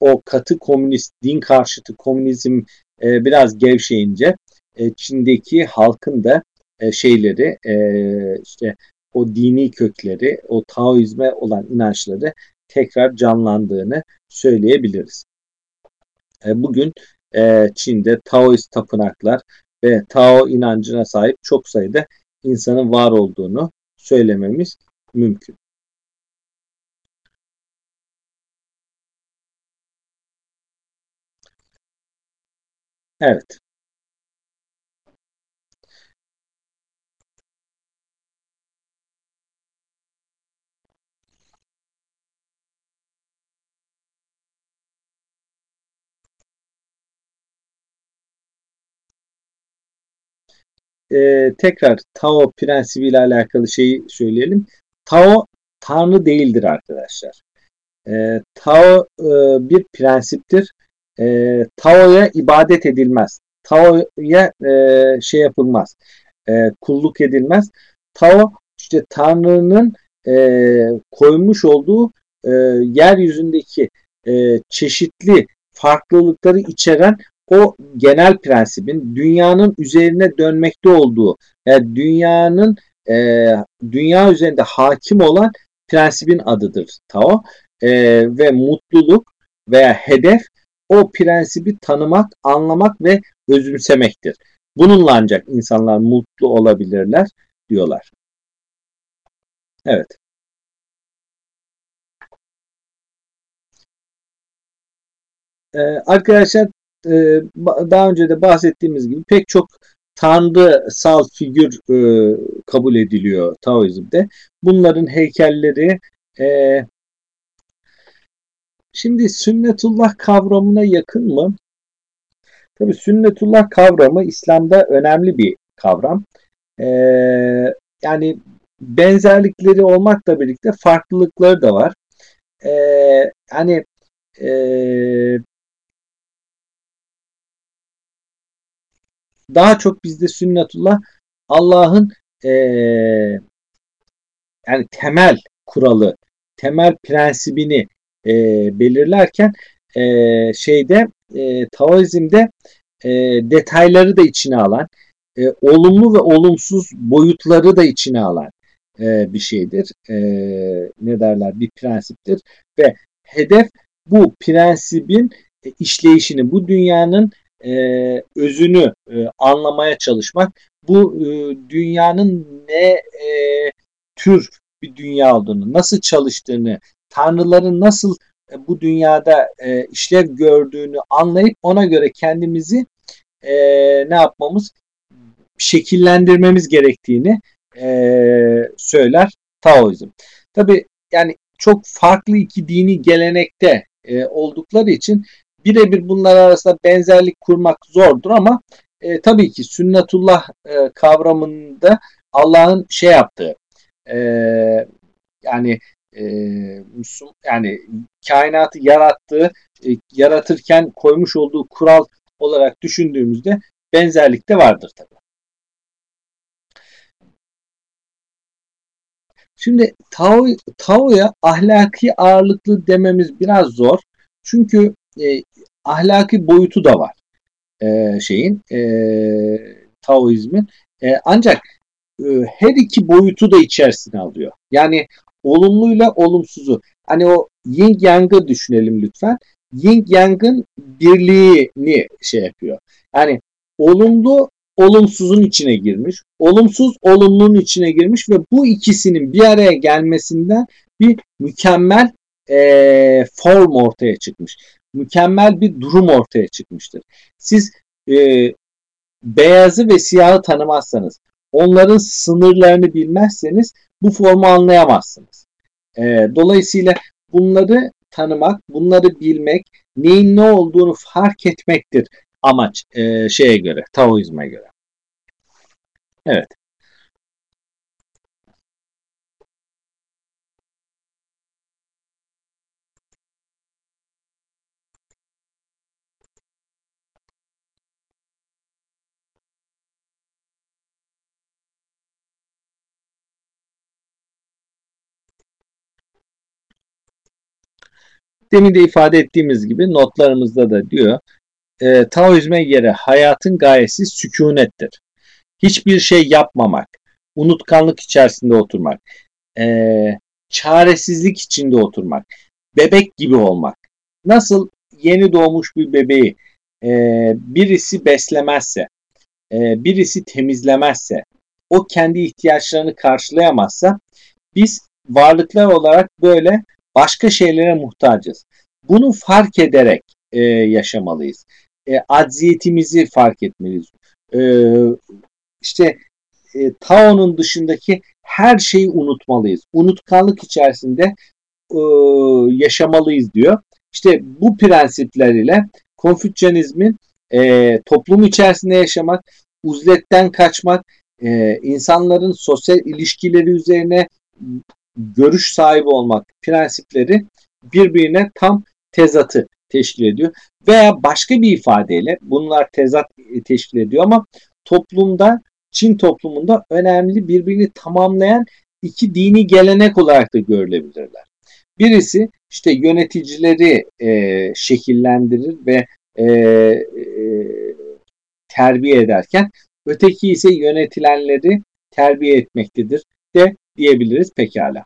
o katı komünist, din karşıtı komünizm e, biraz gevşeyince e, Çin'deki halkın da e, şeyleri e, işte o dini kökleri, o Taoizme olan inançları tekrar canlandığını söyleyebiliriz. E, bugün e, Çin'de Taoist tapınaklar ve Tao inancına sahip çok sayıda insanın var olduğunu söylememiz mümkün. Evet. E, tekrar Tao prensibiyle alakalı şeyi söyleyelim. Tao tanrı değildir arkadaşlar. E, Tao e, bir prensiptir. E, Tao'ya ibadet edilmez. Tao'ya e, şey yapılmaz. E, kulluk edilmez. Tao işte Tanrı'nın e, koymuş olduğu e, yeryüzündeki e, çeşitli farklılıkları içeren o genel prensibin dünyanın üzerine dönmekte olduğu, yani dünyanın e, dünya üzerinde hakim olan prensibin adıdır Tao e, ve mutluluk veya hedef o prensibi tanımak, anlamak ve özümsemektir. Bununla ancak insanlar mutlu olabilirler diyorlar. Evet. Ee, arkadaşlar e, daha önce de bahsettiğimiz gibi pek çok tanrısal figür e, kabul ediliyor Taoizm'de. Bunların heykelleri e, şimdi sünnetullah kavramına yakın mı? Tabi sünnetullah kavramı İslam'da önemli bir kavram. E, yani benzerlikleri olmakla birlikte farklılıkları da var. E, hani e, Daha çok bizde sünnetullah Allah'ın e, yani temel kuralı, temel prensibini e, belirlerken e, şeyde e, Taoizm'de e, detayları da içine alan, e, olumlu ve olumsuz boyutları da içine alan e, bir şeydir. E, ne derler? Bir prensiptir ve hedef bu prensibin e, işleyişini, bu dünyanın e, özünü e, anlamaya çalışmak, bu e, dünyanın ne e, tür bir dünya olduğunu, nasıl çalıştığını, tanrıların nasıl e, bu dünyada e, işlev gördüğünü anlayıp ona göre kendimizi e, ne yapmamız, şekillendirmemiz gerektiğini e, söyler Taoizm. Tabi yani çok farklı iki dini gelenekte e, oldukları için birebir bunlar arasında benzerlik kurmak zordur ama e, tabii ki sünnetullah e, kavramında Allah'ın şey yaptığı e, yani e, yani kainatı yarattığı e, yaratırken koymuş olduğu kural olarak düşündüğümüzde benzerlik de vardır tabii. Şimdi Tao, Tao'ya ahlaki ağırlıklı dememiz biraz zor. Çünkü e, ahlaki boyutu da var e, şeyin e, Taoizmin. E, ancak e, her iki boyutu da içerisine alıyor. Yani olumluyla olumsuzu. Hani o yin yang'ı düşünelim lütfen. Yin yang'ın birliğini şey yapıyor. Yani olumlu olumsuzun içine girmiş. Olumsuz olumlunun içine girmiş ve bu ikisinin bir araya gelmesinden bir mükemmel e, form ortaya çıkmış. Mükemmel bir durum ortaya çıkmıştır. Siz e, beyazı ve siyahı tanımazsanız, onların sınırlarını bilmezseniz bu formu anlayamazsınız. E, dolayısıyla bunları tanımak, bunları bilmek, neyin ne olduğunu fark etmektir amaç e, şeye göre, Taoizme göre. Evet. Demin de ifade ettiğimiz gibi notlarımızda da diyor e, Taoizme göre hayatın gayesi sükunettir. Hiçbir şey yapmamak, unutkanlık içerisinde oturmak, e, çaresizlik içinde oturmak, bebek gibi olmak. Nasıl yeni doğmuş bir bebeği e, birisi beslemezse, e, birisi temizlemezse, o kendi ihtiyaçlarını karşılayamazsa biz varlıklar olarak böyle başka şeylere muhtacız. Bunu fark ederek e, yaşamalıyız. E, acziyetimizi fark etmeliyiz. E, işte e, Tao'nun dışındaki her şeyi unutmalıyız. Unutkanlık içerisinde e, yaşamalıyız diyor. İşte bu prensipler ile Konfüçyanizmin e, toplum içerisinde yaşamak, uzletten kaçmak, e, insanların sosyal ilişkileri üzerine görüş sahibi olmak prensipleri birbirine tam tezatı teşkil ediyor. Veya başka bir ifadeyle bunlar tezat teşkil ediyor ama toplumda Çin toplumunda önemli birbirini tamamlayan iki dini gelenek olarak da görülebilirler. Birisi işte yöneticileri e, şekillendirir ve e, e, terbiye ederken öteki ise yönetilenleri terbiye etmektedir de diyebiliriz pekala.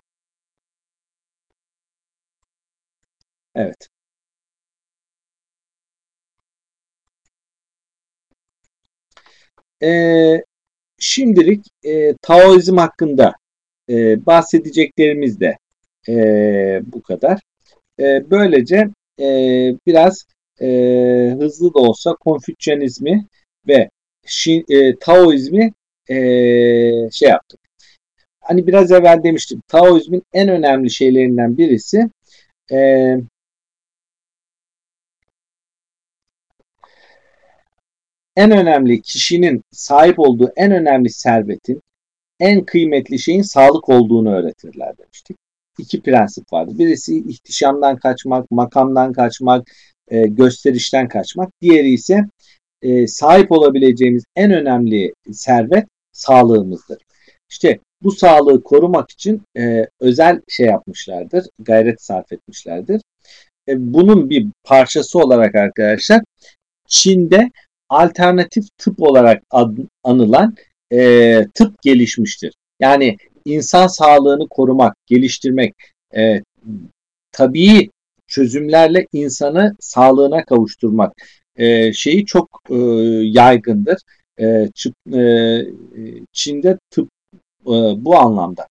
Evet. Ee, şimdilik e, Taoizm hakkında e, bahsedeceklerimiz de e, bu kadar. E, böylece e, biraz e, hızlı da olsa Konfüçyanizmi ve Şi, e, Taoizmi e, şey yaptık. Hani biraz evvel demiştim Taoizmin en önemli şeylerinden birisi e, en önemli kişinin sahip olduğu en önemli servetin en kıymetli şeyin sağlık olduğunu öğretirler demiştik. İki prensip vardı. Birisi ihtişamdan kaçmak, makamdan kaçmak, e, gösterişten kaçmak. Diğeri ise e, sahip olabileceğimiz en önemli servet sağlığımızdır. İşte bu sağlığı korumak için e, özel şey yapmışlardır, gayret sarf etmişlerdir. E, bunun bir parçası olarak arkadaşlar Çin'de alternatif tıp olarak ad, anılan e, tıp gelişmiştir. Yani insan sağlığını korumak, geliştirmek, e, tabii çözümlerle insanı sağlığına kavuşturmak e, şeyi çok e, yaygındır. E, Çin'de tıp bu anlamda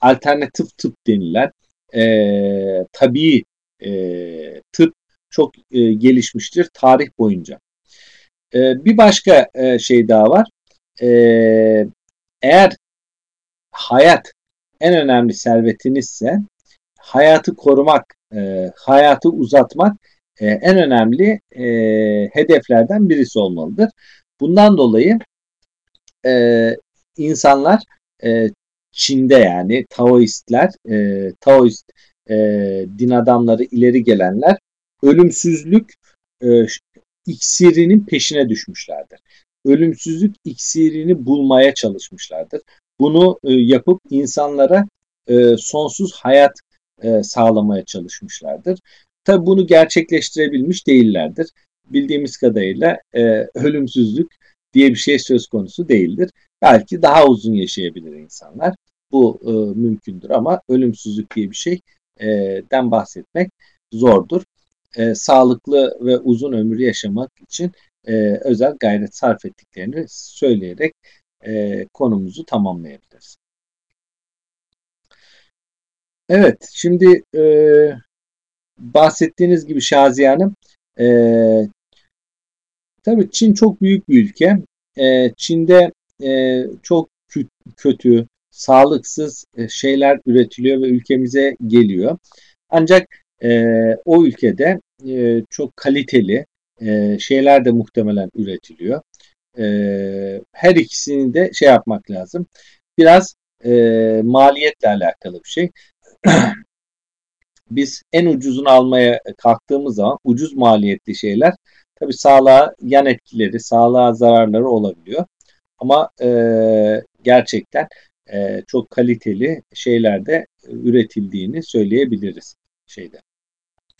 alternatif tıp denilen tabii tıp çok gelişmiştir tarih boyunca. bir başka şey daha var. eğer hayat en önemli servetinizse hayatı korumak, e, hayatı uzatmak e, en önemli e, hedeflerden birisi olmalıdır. Bundan dolayı e, insanlar e, Çin'de yani Taoistler, e, Taoist e, din adamları ileri gelenler ölümsüzlük e, iksirinin peşine düşmüşlerdir. Ölümsüzlük iksirini bulmaya çalışmışlardır. Bunu e, yapıp insanlara e, sonsuz hayat e, sağlamaya çalışmışlardır. Tabi bunu gerçekleştirebilmiş değillerdir. Bildiğimiz kadarıyla e, ölümsüzlük diye bir şey söz konusu değildir. Belki daha uzun yaşayabilir insanlar. Bu e, mümkündür ama ölümsüzlük diye bir şeyden bahsetmek zordur. E, sağlıklı ve uzun ömür yaşamak için e, özel gayret sarf ettiklerini söyleyerek e, konumuzu tamamlayabiliriz. Evet, şimdi e, bahsettiğiniz gibi Şaziye Hanım, e, tabii Çin çok büyük bir ülke. E, Çin'de e, çok kötü, sağlıksız e, şeyler üretiliyor ve ülkemize geliyor. Ancak e, o ülkede e, çok kaliteli e, şeyler de muhtemelen üretiliyor. E, her ikisini de şey yapmak lazım. Biraz e, maliyetle alakalı bir şey. [clears throat] Biz en ucuzunu almaya kalktığımız zaman ucuz maliyetli şeyler tabii sağlığa yan etkileri, sağlığa zararları olabiliyor. Ama e, gerçekten e, çok kaliteli şeylerde üretildiğini söyleyebiliriz şeyde.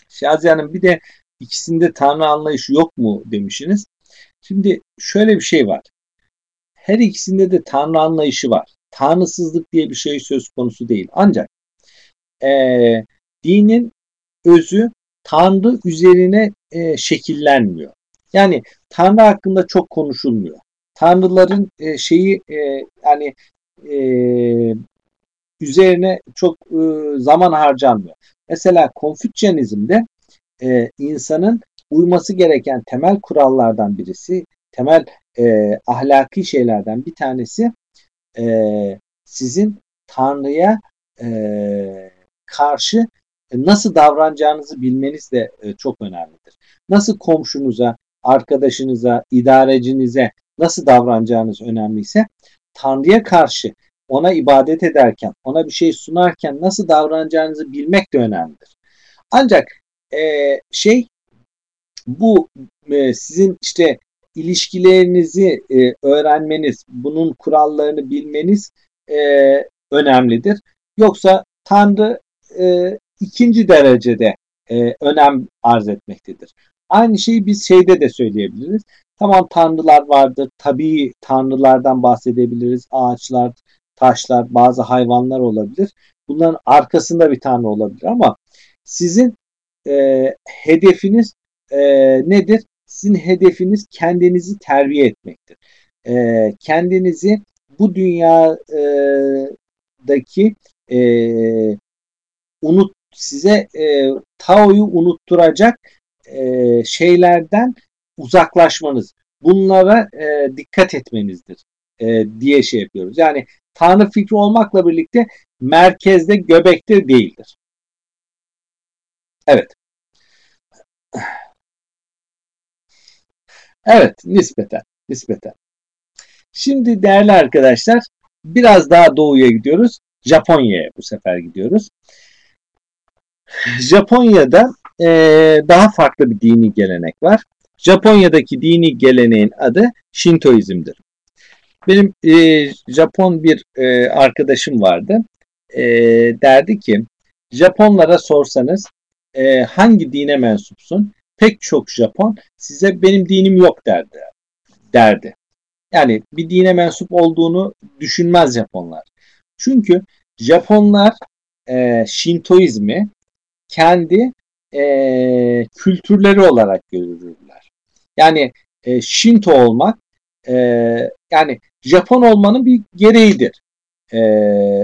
Şaziye Hanım bir de ikisinde tanrı anlayışı yok mu demişsiniz. Şimdi şöyle bir şey var. Her ikisinde de tanrı anlayışı var. Tanrısızlık diye bir şey söz konusu değil. Ancak e, dinin özü Tanrı üzerine e, şekillenmiyor. Yani Tanrı hakkında çok konuşulmuyor. Tanrıların e, şeyi e, yani e, üzerine çok e, zaman harcanmıyor. Mesela Konfüçyanizm'de e, insanın uyması gereken temel kurallardan birisi, temel e, ahlaki şeylerden bir tanesi e, sizin Tanrı'ya e, karşı nasıl davranacağınızı bilmeniz de e, çok önemlidir. Nasıl komşunuza, arkadaşınıza, idarecinize nasıl davranacağınız önemliyse Tanrı'ya karşı ona ibadet ederken, ona bir şey sunarken nasıl davranacağınızı bilmek de önemlidir. Ancak e, şey bu e, sizin işte ilişkilerinizi e, öğrenmeniz, bunun kurallarını bilmeniz e, önemlidir. Yoksa Tanrı e, ikinci derecede e, önem arz etmektedir. Aynı şeyi biz şeyde de söyleyebiliriz. Tamam tanrılar vardır. Tabii tanrılardan bahsedebiliriz. Ağaçlar, taşlar, bazı hayvanlar olabilir. Bunların arkasında bir tanrı olabilir ama sizin e, hedefiniz e, nedir? Sizin hedefiniz kendinizi terbiye etmektir. E, kendinizi bu dünyadaki e, unut size e, Tao'yu unutturacak e, şeylerden uzaklaşmanız, bunlara e, dikkat etmenizdir e, diye şey yapıyoruz. Yani Tanrı fikri olmakla birlikte merkezde, göbekte değildir. Evet. Evet, nispeten, nispeten. Şimdi değerli arkadaşlar, biraz daha doğuya gidiyoruz. Japonya'ya bu sefer gidiyoruz. Japonya'da e, daha farklı bir dini gelenek var. Japonya'daki dini geleneğin adı Shintoizm'dir. Benim e, Japon bir e, arkadaşım vardı. E, derdi ki Japonlara sorsanız e, hangi dine mensupsun? Pek çok Japon size benim dinim yok derdi. derdi. Yani bir dine mensup olduğunu düşünmez Japonlar. Çünkü Japonlar e, Şintoizmi kendi e, kültürleri olarak görürler. Yani e, Shinto olmak e, yani Japon olmanın bir gereğidir. E,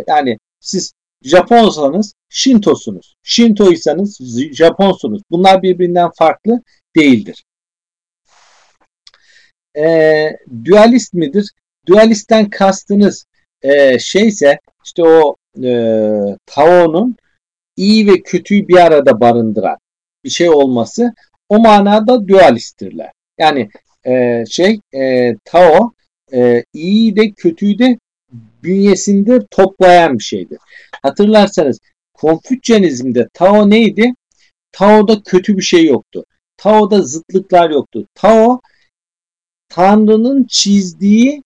yani siz Japonsanız Shinto'sunuz. Shinto'ysanız Japonsunuz. Bunlar birbirinden farklı değildir. E, dualist midir? Dualistten kastınız e, şeyse işte o e, Tao'nun iyi ve kötüyü bir arada barındıran bir şey olması o manada dualisttirler. Yani e, şey e, Tao e, iyi de kötüyü de bünyesinde toplayan bir şeydir. Hatırlarsanız Konfüçyanizmde Tao neydi? Tao'da kötü bir şey yoktu. Tao'da zıtlıklar yoktu. Tao Tanrı'nın çizdiği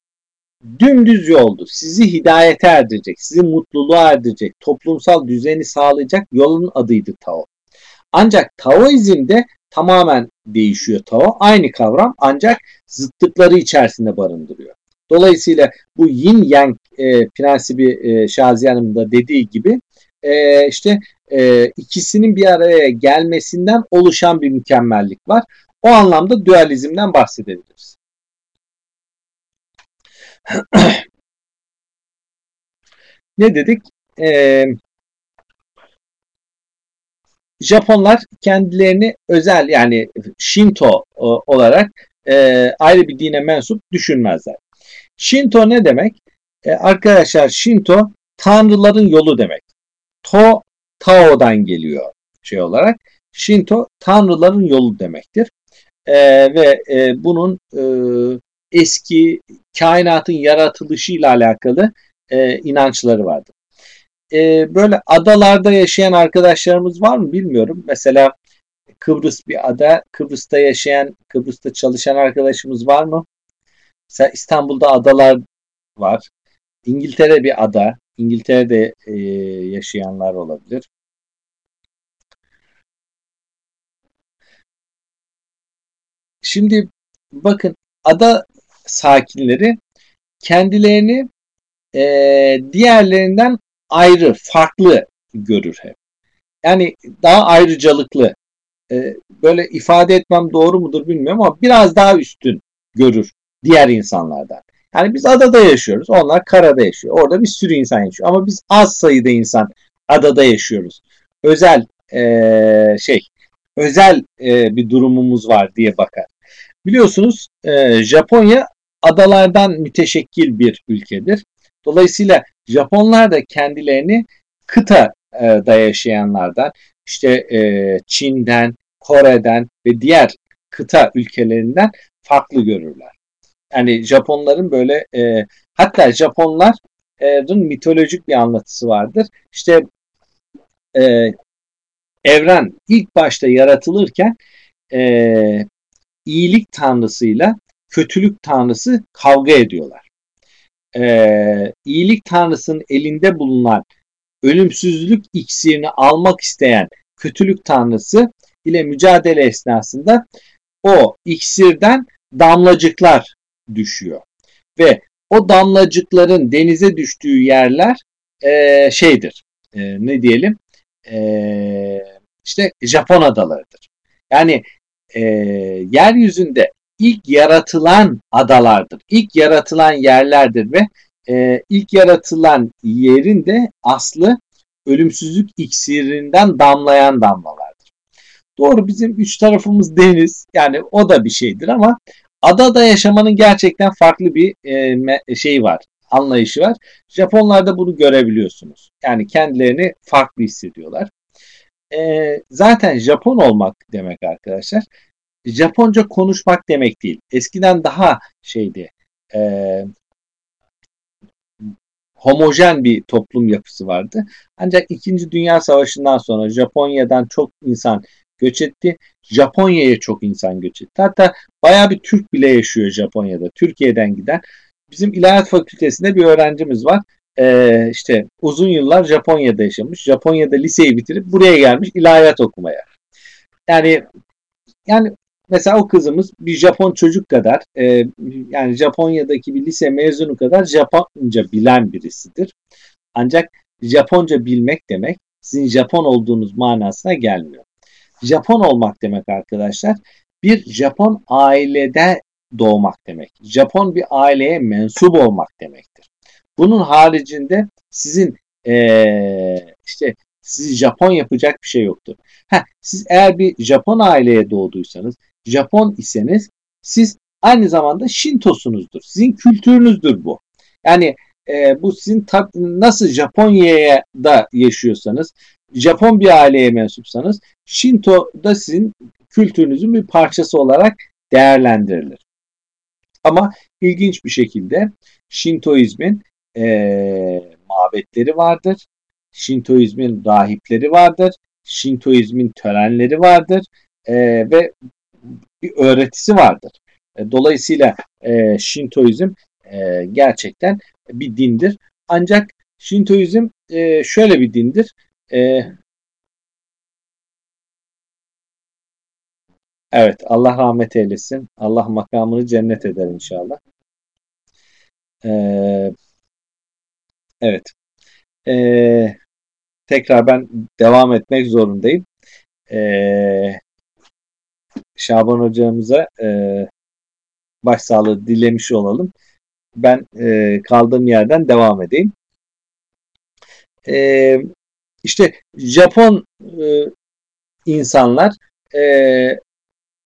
dümdüz yoldu. Sizi hidayete erdirecek, sizi mutluluğa erdirecek, toplumsal düzeni sağlayacak yolun adıydı Tao. Ancak Taoizmde tamamen değişiyor Tao. Aynı kavram ancak zıtlıkları içerisinde barındırıyor. Dolayısıyla bu yin yang e, prensibi e, Şaziye Hanım da dediği gibi e, işte e, ikisinin bir araya gelmesinden oluşan bir mükemmellik var. O anlamda dualizmden bahsedebiliriz. [clears throat] ne dedik? Ee, Japonlar kendilerini özel yani Shinto olarak e, ayrı bir dine mensup düşünmezler. Shinto ne demek? E, arkadaşlar Shinto tanrıların yolu demek. To Tao'dan geliyor şey olarak. Shinto tanrıların yolu demektir. E, ve e, bunun e, eski kainatın yaratılışıyla alakalı e, inançları vardı. E, böyle adalarda yaşayan arkadaşlarımız var mı bilmiyorum. Mesela Kıbrıs bir ada, Kıbrıs'ta yaşayan, Kıbrıs'ta çalışan arkadaşımız var mı? Mesela İstanbul'da adalar var. İngiltere bir ada. İngiltere'de e, yaşayanlar olabilir. Şimdi bakın ada sakinleri kendilerini e, diğerlerinden ayrı, farklı görür hep. Yani daha ayrıcalıklı. E, böyle ifade etmem doğru mudur bilmiyorum ama biraz daha üstün görür diğer insanlardan. Yani biz adada yaşıyoruz. Onlar karada yaşıyor. Orada bir sürü insan yaşıyor. Ama biz az sayıda insan adada yaşıyoruz. Özel e, şey, özel e, bir durumumuz var diye bakar. Biliyorsunuz e, Japonya adalardan müteşekkil bir ülkedir. Dolayısıyla Japonlar da kendilerini kıta e, da yaşayanlardan, işte e, Çin'den, Kore'den ve diğer kıta ülkelerinden farklı görürler. Yani Japonların böyle e, hatta Japonların mitolojik bir anlatısı vardır. İşte e, evren ilk başta yaratılırken e, iyilik tanrısıyla kötülük tanrısı kavga ediyorlar. Ee, iyilik tanrısının elinde bulunan ölümsüzlük iksirini almak isteyen kötülük tanrısı ile mücadele esnasında o iksirden damlacıklar düşüyor. Ve o damlacıkların denize düştüğü yerler e, şeydir. E, ne diyelim? E, işte Japon adalarıdır. Yani e, yeryüzünde ilk yaratılan adalardır. İlk yaratılan yerlerdir ve e, ilk yaratılan yerin de aslı ölümsüzlük iksirinden damlayan damlalardır. Doğru bizim üç tarafımız deniz yani o da bir şeydir ama adada yaşamanın gerçekten farklı bir e, şey var anlayışı var. Japonlarda bunu görebiliyorsunuz. Yani kendilerini farklı hissediyorlar. E, zaten Japon olmak demek arkadaşlar Japonca konuşmak demek değil. Eskiden daha şeydi e, homojen bir toplum yapısı vardı. Ancak 2. Dünya Savaşı'ndan sonra Japonya'dan çok insan göç etti. Japonya'ya çok insan göç etti. Hatta baya bir Türk bile yaşıyor Japonya'da. Türkiye'den giden. Bizim İlahiyat Fakültesi'nde bir öğrencimiz var. Ee, işte uzun yıllar Japonya'da yaşamış. Japonya'da liseyi bitirip buraya gelmiş ilahiyat okumaya. Yani yani Mesela o kızımız bir Japon çocuk kadar e, yani Japonya'daki bir lise mezunu kadar Japonca bilen birisidir. Ancak Japonca bilmek demek sizin Japon olduğunuz manasına gelmiyor. Japon olmak demek arkadaşlar bir Japon ailede doğmak demek. Japon bir aileye mensup olmak demektir. Bunun haricinde sizin ee, işte sizi Japon yapacak bir şey yoktur. Heh, siz eğer bir Japon aileye doğduysanız, Japon iseniz siz aynı zamanda Shinto'sunuzdur. Sizin kültürünüzdür bu. Yani e, bu sizin ta, nasıl Japonya'ya da yaşıyorsanız, Japon bir aileye mensupsanız, Shinto da sizin kültürünüzün bir parçası olarak değerlendirilir. Ama ilginç bir şekilde Shintoizmin e, mabetleri vardır. Şintoizmin rahipleri vardır. Şintoizmin törenleri vardır. E, ve bir öğretisi vardır. E, dolayısıyla e, Şintoizm e, gerçekten bir dindir. Ancak Şintoizm e, şöyle bir dindir. E, evet Allah rahmet eylesin. Allah makamını cennet eder inşallah. E, evet. E, tekrar ben devam etmek zorundayım. E, Şaban hocamıza e, başsağlığı dilemiş olalım. Ben e, kaldığım yerden devam edeyim. E, işte Japon e, insanlar e,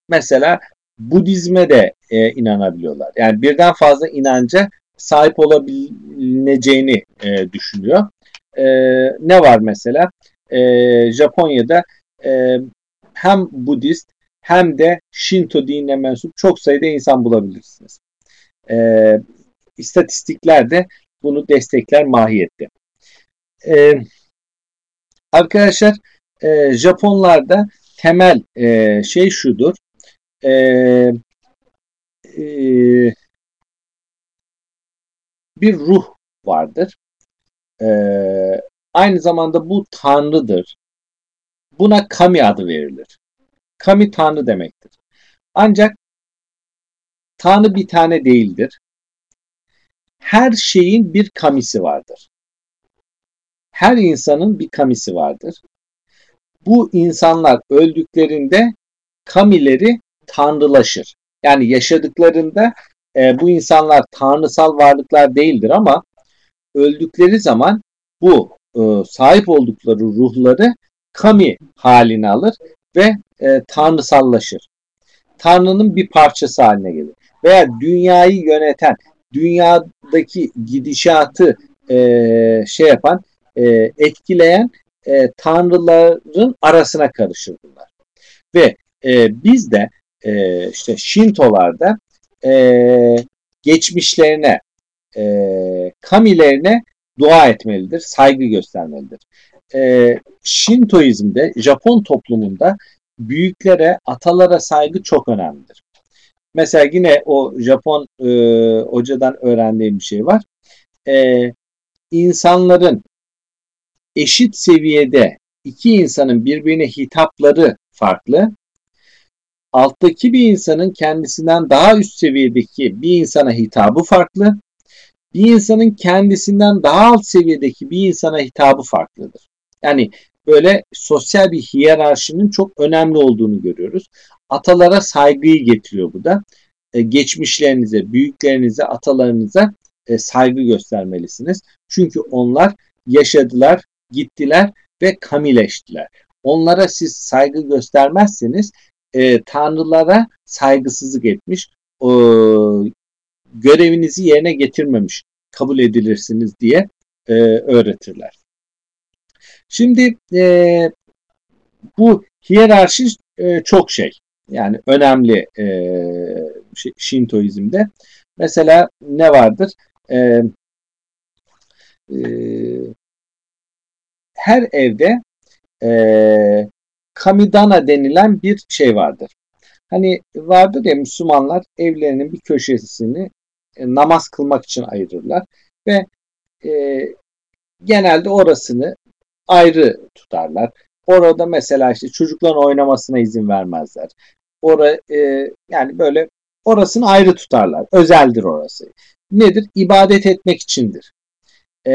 mesela Budizme de e, inanabiliyorlar. Yani birden fazla inanca sahip olabileceğini e, düşünüyor. E, ne var mesela? E, Japonya'da e, hem Budist hem de Shinto dinine mensup çok sayıda insan bulabilirsiniz. E, istatistikler de bunu destekler mahiyette. E, arkadaşlar e, Japonlarda temel e, şey şudur. E, e, bir ruh vardır. E, aynı zamanda bu tanrıdır. Buna kami adı verilir. Kami tanrı demektir. Ancak tanrı bir tane değildir. Her şeyin bir kamisi vardır. Her insanın bir kamisi vardır. Bu insanlar öldüklerinde kamileri tanrılaşır. Yani yaşadıklarında e, bu insanlar tanrısal varlıklar değildir ama öldükleri zaman bu e, sahip oldukları ruhları kami halini alır ve e, tanrısallaşır. Tanrının bir parçası haline gelir. Veya dünyayı yöneten, dünyadaki gidişatı e, şey yapan, e, etkileyen e, tanrıların arasına karışır bunlar. Ve e, biz de e, işte Şintolarda e, geçmişlerine, e, kamilerine dua etmelidir, saygı göstermelidir. E, Şintoizmde, Japon toplumunda büyüklere, atalara saygı çok önemlidir. Mesela yine o Japon e, hocadan öğrendiğim bir şey var. E, insanların eşit seviyede iki insanın birbirine hitapları farklı alttaki bir insanın kendisinden daha üst seviyedeki bir insana hitabı farklı. Bir insanın kendisinden daha alt seviyedeki bir insana hitabı farklıdır. Yani böyle sosyal bir hiyerarşinin çok önemli olduğunu görüyoruz. Atalara saygıyı getiriyor bu da. Ee, geçmişlerinize, büyüklerinize, atalarınıza e, saygı göstermelisiniz. Çünkü onlar yaşadılar, gittiler ve kamileştiler. Onlara siz saygı göstermezseniz e, tanrılara saygısızlık etmiş, e, görevinizi yerine getirmemiş kabul edilirsiniz diye e, öğretirler. Şimdi e, bu hiyerarşi e, çok şey. Yani önemli e, Şintoizmde. Mesela ne vardır? E, e, her evde e, kamidana denilen bir şey vardır. Hani vardır ya Müslümanlar evlerinin bir köşesini e, namaz kılmak için ayırırlar ve e, genelde orasını ayrı tutarlar. Orada mesela işte çocukların oynamasına izin vermezler. Ora, e, yani böyle orasını ayrı tutarlar. Özeldir orası. Nedir? İbadet etmek içindir. E,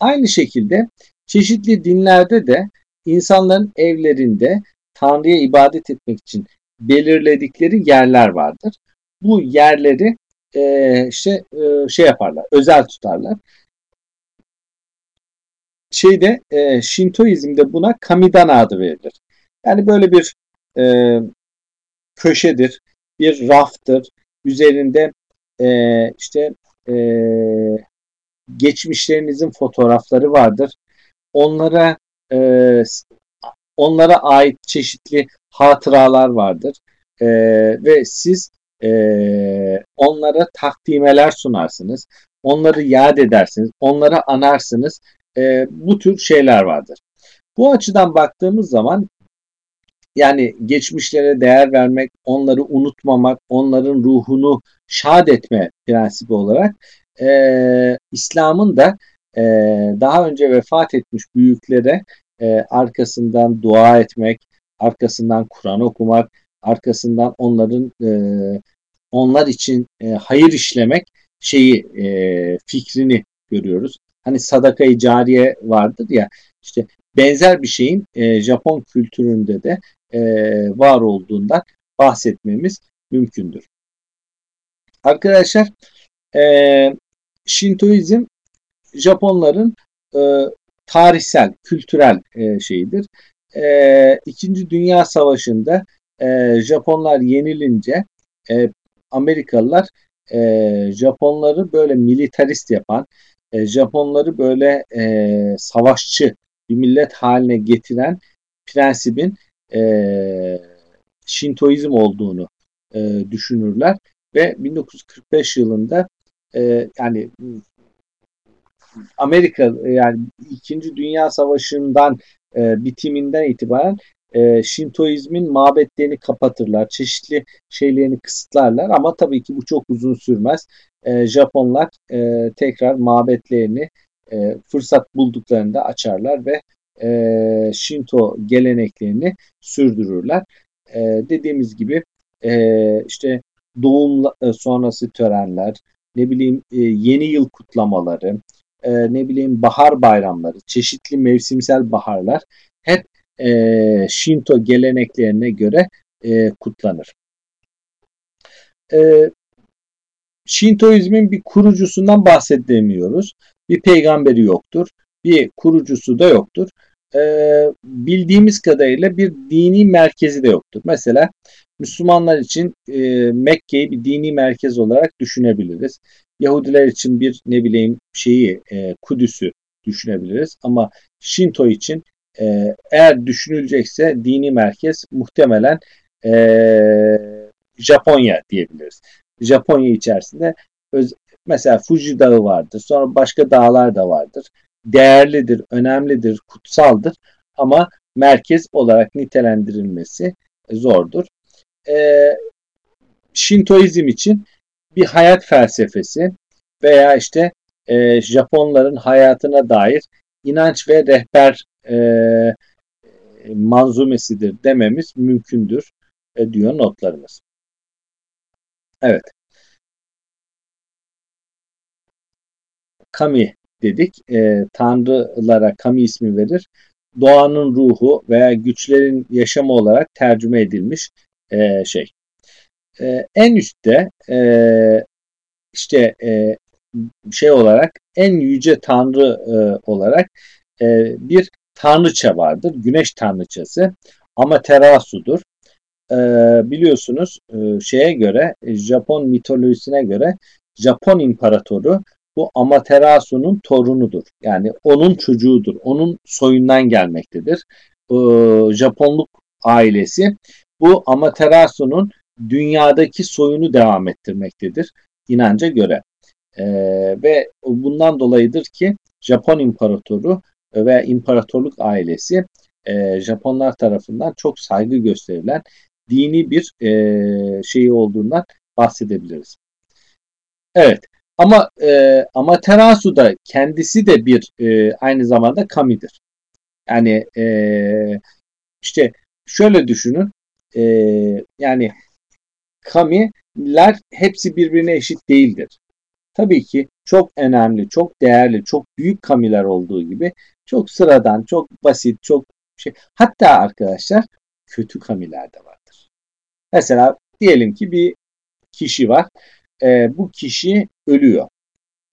aynı şekilde Çeşitli dinlerde de insanların evlerinde Tanrı'ya ibadet etmek için belirledikleri yerler vardır. Bu yerleri e, işte e, şey yaparlar, özel tutarlar. Şeyde e, Şintoizmde buna Kamidana adı verilir. Yani böyle bir e, köşedir, bir raftır. Üzerinde e, işte e, geçmişlerinizin fotoğrafları vardır. Onlara e, onlara ait çeşitli hatıralar vardır. E, ve siz e, onlara takdimeler sunarsınız. Onları yad edersiniz. Onlara anarsınız. E, bu tür şeyler vardır. Bu açıdan baktığımız zaman yani geçmişlere değer vermek, onları unutmamak, onların ruhunu şad etme prensibi olarak e, İslam'ın da e, daha önce vefat etmiş büyüklere e, arkasından dua etmek, arkasından Kur'an okumak, arkasından onların e, onlar için e, hayır işlemek şeyi e, fikrini görüyoruz. Hani sadakayı cariye vardır ya işte benzer bir şeyin e, Japon kültüründe de e, var olduğundan bahsetmemiz mümkündür. Arkadaşlar e, Şintoizm Japonların e, tarihsel, kültürel e, şeyidir. E, İkinci Dünya Savaşı'nda e, Japonlar yenilince e, Amerikalılar e, Japonları böyle militarist yapan, e, Japonları böyle e, savaşçı bir millet haline getiren prensibin e, Şintoizm olduğunu e, düşünürler ve 1945 yılında e, yani Amerika yani İkinci Dünya Savaşı'ndan e, bitiminden itibaren e, Şintoizmin mabetlerini kapatırlar. Çeşitli şeylerini kısıtlarlar ama tabii ki bu çok uzun sürmez. E, Japonlar e, tekrar mabetlerini e, fırsat bulduklarında açarlar ve e, Shinto geleneklerini sürdürürler. E, dediğimiz gibi e, işte doğum e, sonrası törenler, ne bileyim e, yeni yıl kutlamaları, e, ne bileyim bahar bayramları, çeşitli mevsimsel baharlar hep e, Shinto geleneklerine göre e, kutlanır. E, Şintoizmin bir kurucusundan bahsedemiyoruz. Bir peygamberi yoktur. Bir kurucusu da yoktur. Ee, bildiğimiz kadarıyla bir dini merkezi de yoktur. Mesela Müslümanlar için e, Mekke'yi bir dini merkez olarak düşünebiliriz. Yahudiler için bir ne bileyim şeyi e, Kudüs'ü düşünebiliriz. Ama Şinto için e, eğer düşünülecekse dini merkez muhtemelen e, Japonya diyebiliriz. Japonya içerisinde öz, mesela Fuji Dağı vardır. Sonra başka dağlar da vardır. Değerlidir, önemlidir, kutsaldır ama merkez olarak nitelendirilmesi zordur. E, Şintoizm için bir hayat felsefesi veya işte e, Japonların hayatına dair inanç ve rehber e, manzumesidir dememiz mümkündür e, diyor notlarımız. Evet. Kami dedik. E, tanrılara Kami ismi verir. Doğanın ruhu veya güçlerin yaşamı olarak tercüme edilmiş e, şey. E, en üstte e, işte e, şey olarak en yüce tanrı e, olarak e, bir tanrıça vardır. Güneş tanrıçası. Amaterasu'dur. E, biliyorsunuz e, şeye göre Japon mitolojisine göre Japon imparatoru bu Amaterasu'nun torunudur. Yani onun çocuğudur. Onun soyundan gelmektedir. E, Japonluk ailesi bu Amaterasu'nun dünyadaki soyunu devam ettirmektedir inanca göre. E, ve bundan dolayıdır ki Japon imparatoru ve imparatorluk ailesi e, Japonlar tarafından çok saygı gösterilen dini bir e, şeyi olduğundan bahsedebiliriz. Evet ama e, Amaterasu da kendisi de bir e, aynı zamanda kamidir. Yani e, işte şöyle düşünün e, yani kamiler hepsi birbirine eşit değildir. Tabii ki çok önemli, çok değerli, çok büyük kamiler olduğu gibi Çok sıradan, çok basit, çok şey. Hatta arkadaşlar kötü kamiler de vardır. Mesela diyelim ki bir kişi var. E, bu kişi ölüyor.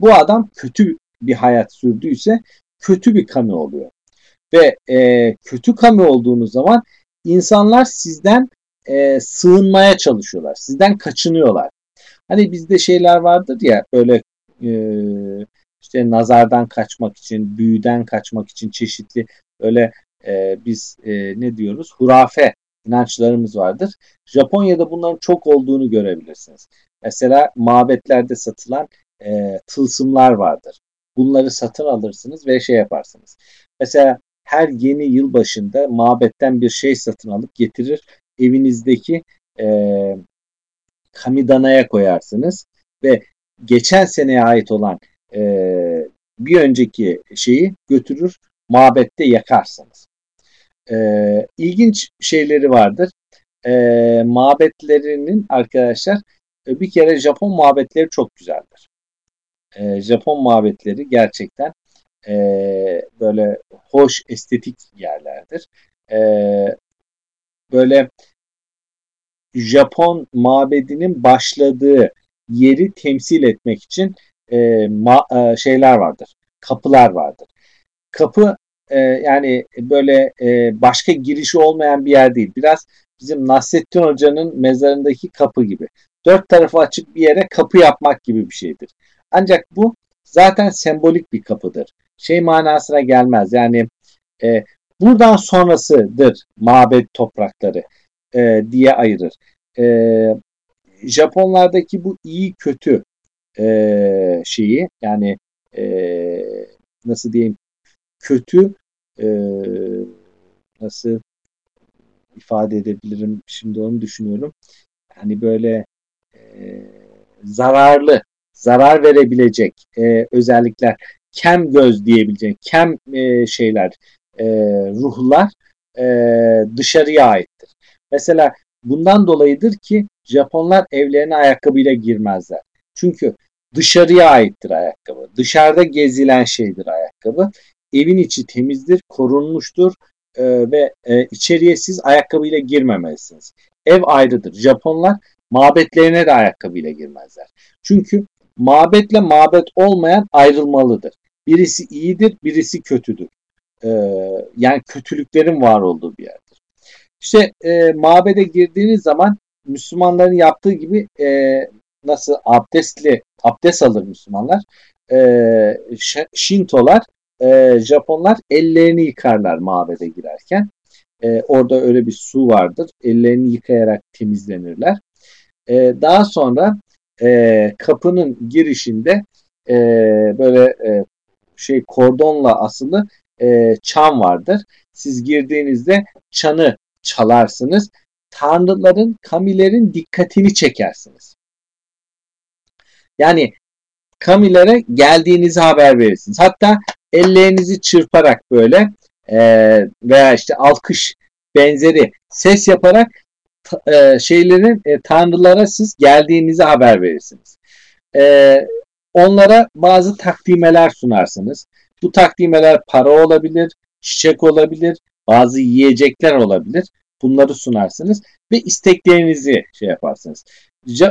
Bu adam kötü bir hayat sürdüyse kötü bir kami oluyor. Ve e, kötü kami olduğunuz zaman insanlar sizden e, sığınmaya çalışıyorlar. Sizden kaçınıyorlar. Hani bizde şeyler vardır ya böyle e, işte nazardan kaçmak için, büyüden kaçmak için çeşitli böyle e, biz e, ne diyoruz? Hurafe inançlarımız vardır. Japonya'da bunların çok olduğunu görebilirsiniz. Mesela mabetlerde satılan e, tılsımlar vardır. Bunları satın alırsınız ve şey yaparsınız. Mesela her yeni yıl başında mabetten bir şey satın alıp getirir evinizdeki e, kamidanaya koyarsınız ve geçen seneye ait olan e, bir önceki şeyi götürür mabette yakarsınız. E, ilginç şeyleri vardır. E, mabetlerinin arkadaşlar e, bir kere Japon mabetleri çok güzeldir. E, Japon mabetleri gerçekten e, böyle hoş estetik yerlerdir. E, böyle Japon mabedinin başladığı yeri temsil etmek için e, ma, e, şeyler vardır. Kapılar vardır. Kapı e, yani böyle e, başka girişi olmayan bir yer değil. Biraz bizim Nasrettin Hoca'nın mezarındaki kapı gibi. Dört tarafı açık bir yere kapı yapmak gibi bir şeydir. Ancak bu zaten sembolik bir kapıdır. Şey manasına gelmez. Yani e, buradan sonrasıdır mabet toprakları e, diye ayırır. E, Japonlardaki bu iyi kötü e, şeyi yani e, nasıl diyeyim kötü e, nasıl ifade edebilirim şimdi onu düşünüyorum. Hani böyle e, zararlı, zarar verebilecek e, özellikler, kem göz diyebileceğim, kem e, şeyler, e, ruhlar e, dışarıya aittir. Mesela bundan dolayıdır ki Japonlar evlerine ayakkabıyla girmezler. Çünkü dışarıya aittir ayakkabı. Dışarıda gezilen şeydir ayakkabı. Evin içi temizdir, korunmuştur e, ve e, içeriye siz ayakkabıyla girmemelisiniz. Ev ayrıdır. Japonlar mabetlerine de ayakkabıyla girmezler. Çünkü mabetle mabet olmayan ayrılmalıdır. Birisi iyidir, birisi kötüdür. E, yani kötülüklerin var olduğu bir yerdir. İşte e, mabede girdiğiniz zaman Müslümanların yaptığı gibi e, nasıl abdestli abdest alır Müslümanlar. E, Şintolar, e, Japonlar ellerini yıkarlar mabede girerken. E, orada öyle bir su vardır. Ellerini yıkayarak temizlenirler. E, daha sonra e, kapının girişinde e, böyle e, şey kordonla asılı e, çan vardır. Siz girdiğinizde çanı çalarsınız. Tanrıların, kamilerin dikkatini çekersiniz. Yani kamilere geldiğinizi haber verirsiniz. Hatta ellerinizi çırparak böyle e, veya işte alkış benzeri ses yaparak e, şeylerin e, tanrılara siz geldiğinizi haber verirsiniz. E, onlara bazı takdimeler sunarsınız. Bu takdimeler para olabilir, çiçek olabilir, bazı yiyecekler olabilir. Bunları sunarsınız ve isteklerinizi şey yaparsınız.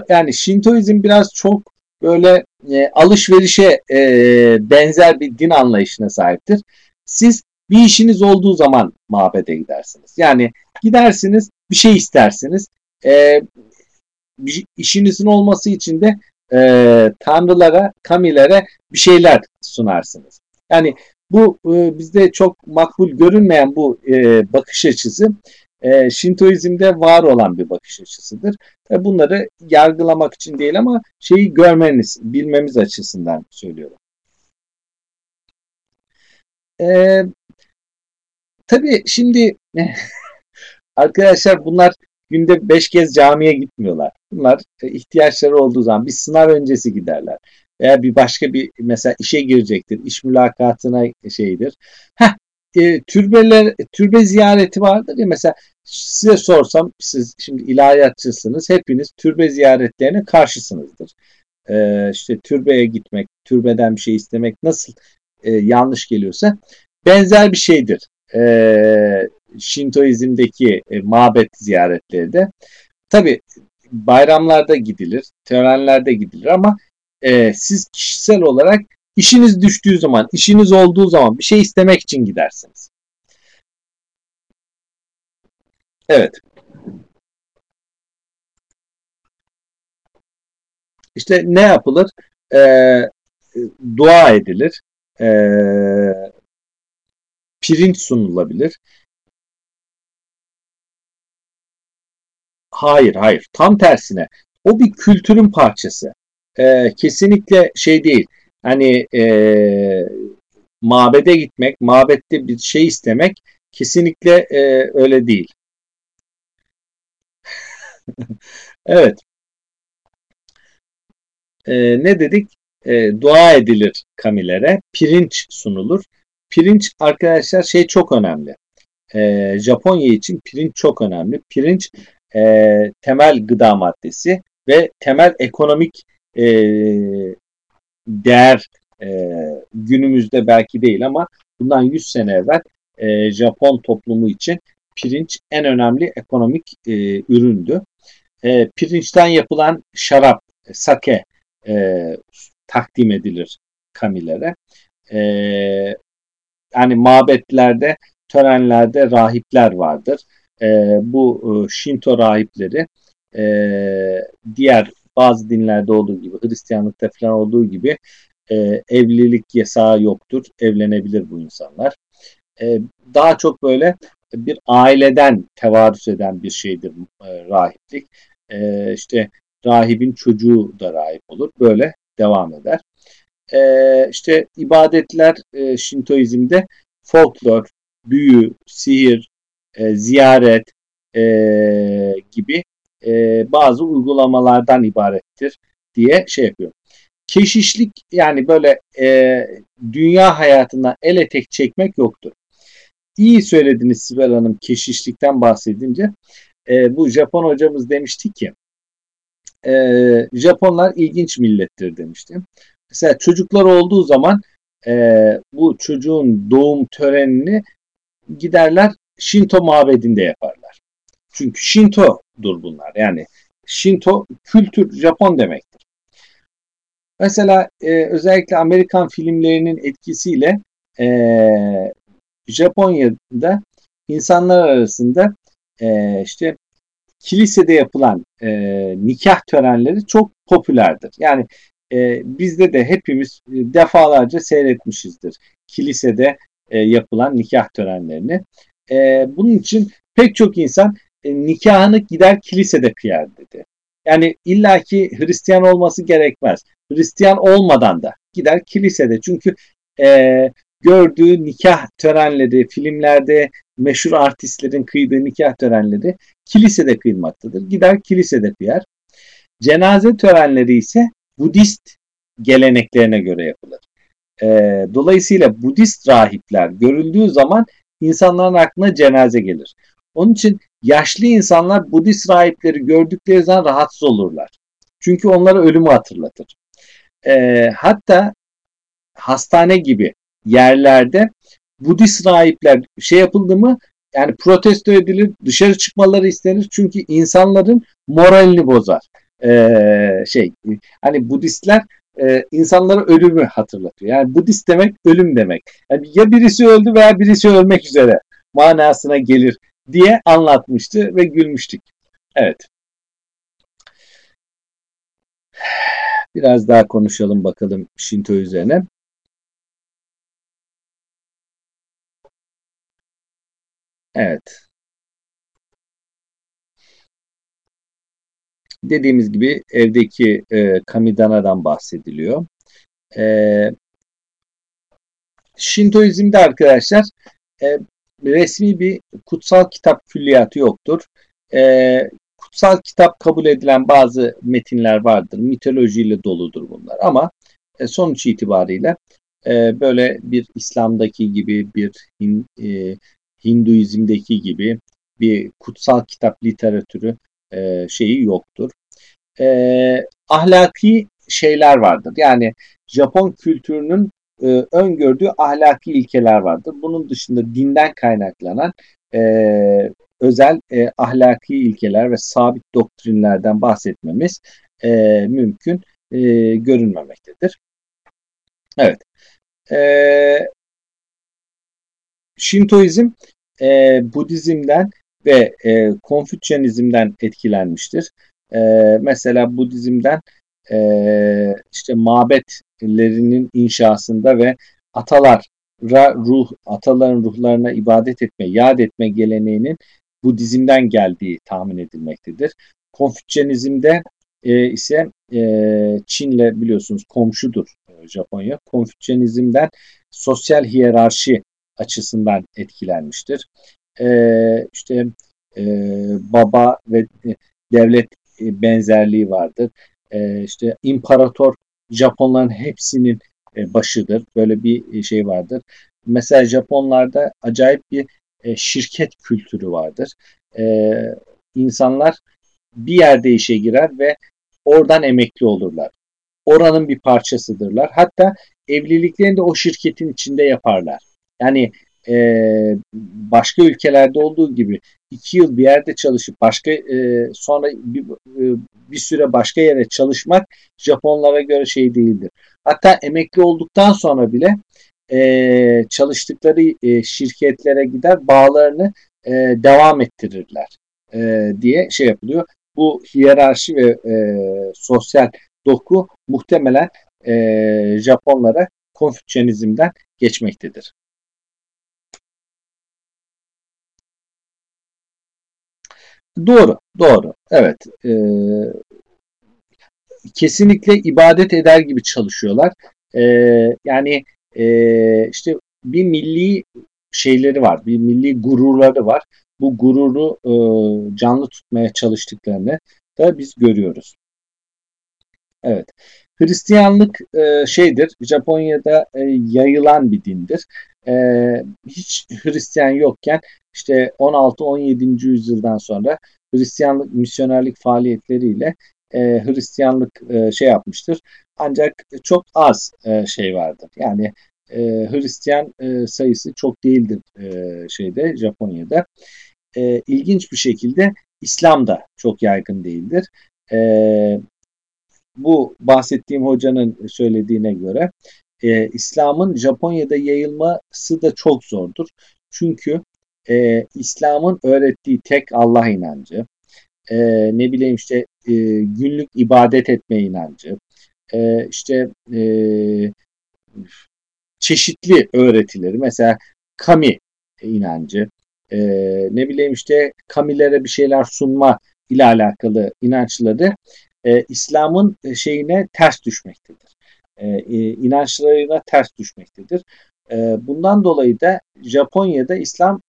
Yani Şintoizm biraz çok böyle e, alışverişe e, benzer bir din anlayışına sahiptir. Siz bir işiniz olduğu zaman mabede gidersiniz. Yani gidersiniz bir şey istersiniz. E, bir işinizin olması için de e, tanrılara, kamilere bir şeyler sunarsınız. Yani bu e, bizde çok makbul görünmeyen bu e, bakış açısı e, Şintoizm'de var olan bir bakış açısıdır. E, bunları yargılamak için değil ama şeyi görmeniz, bilmemiz açısından söylüyorum. E, tabii şimdi [laughs] arkadaşlar bunlar günde beş kez camiye gitmiyorlar. Bunlar e, ihtiyaçları olduğu zaman bir sınav öncesi giderler. Veya bir başka bir mesela işe girecektir. iş mülakatına şeydir. Heh, e, türbeler türbe ziyareti vardır ya mesela size sorsam siz şimdi ilahiyatçısınız hepiniz türbe ziyaretlerine karşısınızdır. E, işte türbeye gitmek, türbeden bir şey istemek nasıl e, yanlış geliyorsa benzer bir şeydir. E, Şintoizmdeki e, mabet ziyaretleri de. Tabi bayramlarda gidilir, törenlerde gidilir ama e, siz kişisel olarak işiniz düştüğü zaman, işiniz olduğu zaman bir şey istemek için gidersiniz. Evet. İşte ne yapılır? Ee, dua edilir. Ee, pirinç sunulabilir. Hayır, hayır. Tam tersine. O bir kültürün parçası. Ee, kesinlikle şey değil. Hani e, mabede gitmek, mabette bir şey istemek kesinlikle e, öyle değil. [laughs] evet. Ee, ne dedik? Ee, dua edilir kamilere. Pirinç sunulur. Pirinç arkadaşlar şey çok önemli. Ee, Japonya için pirinç çok önemli. Pirinç e, temel gıda maddesi ve temel ekonomik e, değer e, günümüzde belki değil ama bundan 100 sene evvel e, Japon toplumu için pirinç en önemli ekonomik e, üründü. E, pirinçten yapılan şarap, sake e, takdim edilir kamilere. E, yani mabetlerde, törenlerde rahipler vardır. E, bu e, Shinto rahipleri e, diğer bazı dinlerde olduğu gibi, Hristiyanlıkta falan olduğu gibi e, evlilik yasağı yoktur. Evlenebilir bu insanlar. E, daha çok böyle bir aileden tevarüs eden bir şeydir e, rahiplik. E, işte rahibin çocuğu da rahip olur. Böyle devam eder. E, işte ibadetler e, Şintoizm'de folklor, büyü, sihir, e, ziyaret e, gibi e, bazı uygulamalardan ibarettir diye şey yapıyor. Keşişlik yani böyle e, dünya hayatına el etek çekmek yoktur. İyi söylediniz Sibel Hanım keşişlikten bahsedince. E, bu Japon hocamız demişti ki e, Japonlar ilginç millettir demişti. Mesela çocuklar olduğu zaman e, bu çocuğun doğum törenini giderler Shinto mabedinde yaparlar. Çünkü Shinto'dur bunlar. Yani Shinto kültür Japon demektir. Mesela e, özellikle Amerikan filmlerinin etkisiyle e, Japonya'da insanlar arasında e, işte kilisede yapılan e, nikah törenleri çok popülerdir. Yani e, bizde de hepimiz defalarca seyretmişizdir kilisede e, yapılan nikah törenlerini. E, bunun için pek çok insan e, nikahını gider kilisede kıyar dedi. Yani illaki Hristiyan olması gerekmez. Hristiyan olmadan da gider kilisede. Çünkü e, gördüğü nikah törenleri, filmlerde meşhur artistlerin kıydığı nikah törenleri kilisede kıyılmaktadır. Gider kilisede kıyar. Cenaze törenleri ise Budist geleneklerine göre yapılır. E, dolayısıyla Budist rahipler görüldüğü zaman insanların aklına cenaze gelir. Onun için yaşlı insanlar Budist rahipleri gördükleri zaman rahatsız olurlar. Çünkü onlara ölümü hatırlatır. E, hatta hastane gibi yerlerde Budist rahipler şey yapıldı mı yani protesto edilir, dışarı çıkmaları istenir çünkü insanların moralini bozar. Ee, şey hani Budistler e, insanlara ölümü hatırlatıyor. Yani Budist demek ölüm demek. Yani ya birisi öldü veya birisi ölmek üzere manasına gelir diye anlatmıştı ve gülmüştük. Evet. Biraz daha konuşalım bakalım Shinto üzerine. Evet. Dediğimiz gibi evdeki e, Kamidana'dan bahsediliyor. E, Şintoizm'de arkadaşlar e, resmi bir kutsal kitap külliyatı yoktur. E, kutsal kitap kabul edilen bazı metinler vardır. Mitolojiyle doludur bunlar ama e, sonuç itibariyle e, böyle bir İslam'daki gibi bir hin, e, Hinduizm'deki gibi bir kutsal kitap literatürü e, şeyi yoktur. E, ahlaki şeyler vardır. Yani Japon kültürünün e, öngördüğü ahlaki ilkeler vardır. Bunun dışında dinden kaynaklanan e, özel e, ahlaki ilkeler ve sabit doktrinlerden bahsetmemiz e, mümkün e, görünmemektedir. Evet. E, Şintoizm e, Budizm'den ve e, Konfüçyanizm'den etkilenmiştir. E, mesela Budizm'den e, işte mabetlerinin inşasında ve atalara ruh, ataların ruhlarına ibadet etme, yad etme geleneğinin Budizm'den geldiği tahmin edilmektedir. Konfüçyanizm'de e, ise e, Çin'le biliyorsunuz komşudur e, Japonya. Konfüçyanizm'den sosyal hiyerarşi açısından etkilenmiştir. E, işte e, baba ve devlet e, benzerliği vardır. E, işte imparator Japonların hepsinin e, başıdır. Böyle bir şey vardır. Mesela Japonlarda acayip bir e, şirket kültürü vardır. E, insanlar bir yerde işe girer ve oradan emekli olurlar. Oranın bir parçasıdırlar. Hatta evliliklerini de o şirketin içinde yaparlar. Yani e, başka ülkelerde olduğu gibi iki yıl bir yerde çalışıp başka e, sonra bir, e, bir süre başka yere çalışmak Japonlara göre şey değildir. Hatta emekli olduktan sonra bile e, çalıştıkları e, şirketlere gider bağlarını e, devam ettirirler e, diye şey yapılıyor. Bu hiyerarşi ve e, sosyal doku muhtemelen e, Japonlara Konfüçyanizm'den geçmektedir. Doğru, doğru. Evet. E, kesinlikle ibadet eder gibi çalışıyorlar. E, yani e, işte bir milli şeyleri var, bir milli gururları var. Bu gururu e, canlı tutmaya çalıştıklarını da biz görüyoruz. Evet. Hristiyanlık e, şeydir, Japonya'da e, yayılan bir dindir. E, hiç Hristiyan yokken işte 16-17. yüzyıldan sonra Hristiyanlık misyonerlik faaliyetleriyle e, Hristiyanlık e, şey yapmıştır. Ancak çok az e, şey vardır. Yani e, Hristiyan e, sayısı çok değildir e, şeyde Japonya'da. E, ilginç bir şekilde İslam da çok yaygın değildir. E, bu bahsettiğim hocanın söylediğine göre e, İslam'ın Japonya'da yayılması da çok zordur. Çünkü e, İslam'ın öğrettiği tek Allah inancı, e, ne bileyim işte e, günlük ibadet etme inancı, e, işte e, çeşitli öğretileri, mesela Kami inancı, e, ne bileyim işte Kamilere bir şeyler sunma ile alakalı inançları e, İslam'ın şeyine ters düşmektedir. E, inançlarına ters düşmektedir. E, bundan dolayı da Japonya'da İslam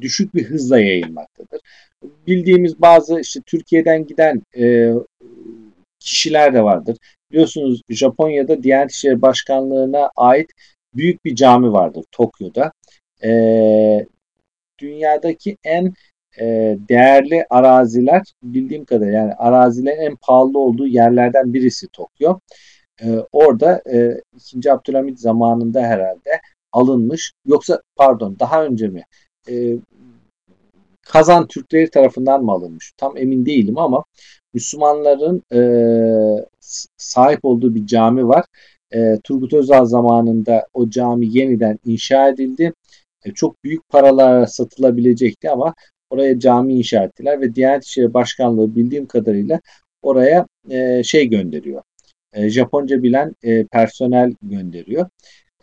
düşük bir hızla yayılmaktadır. Bildiğimiz bazı işte Türkiye'den giden e, kişiler de vardır. Biliyorsunuz Japonya'da Diyanet İşleri Başkanlığı'na ait büyük bir cami vardır Tokyo'da. E, dünyadaki en e, değerli araziler bildiğim kadarıyla yani arazilerin en pahalı olduğu yerlerden birisi Tokyo. E, orada e, 2. Abdülhamit zamanında herhalde alınmış. Yoksa pardon daha önce mi? E, Kazan Türkleri tarafından mı alınmış? Tam emin değilim ama Müslümanların e, sahip olduğu bir cami var. E, Turgut Özal zamanında o cami yeniden inşa edildi. E, çok büyük paralara satılabilecekti ama oraya cami inşa ettiler ve Diyanet İşleri Başkanlığı bildiğim kadarıyla oraya e, şey gönderiyor. E, Japonca bilen e, personel gönderiyor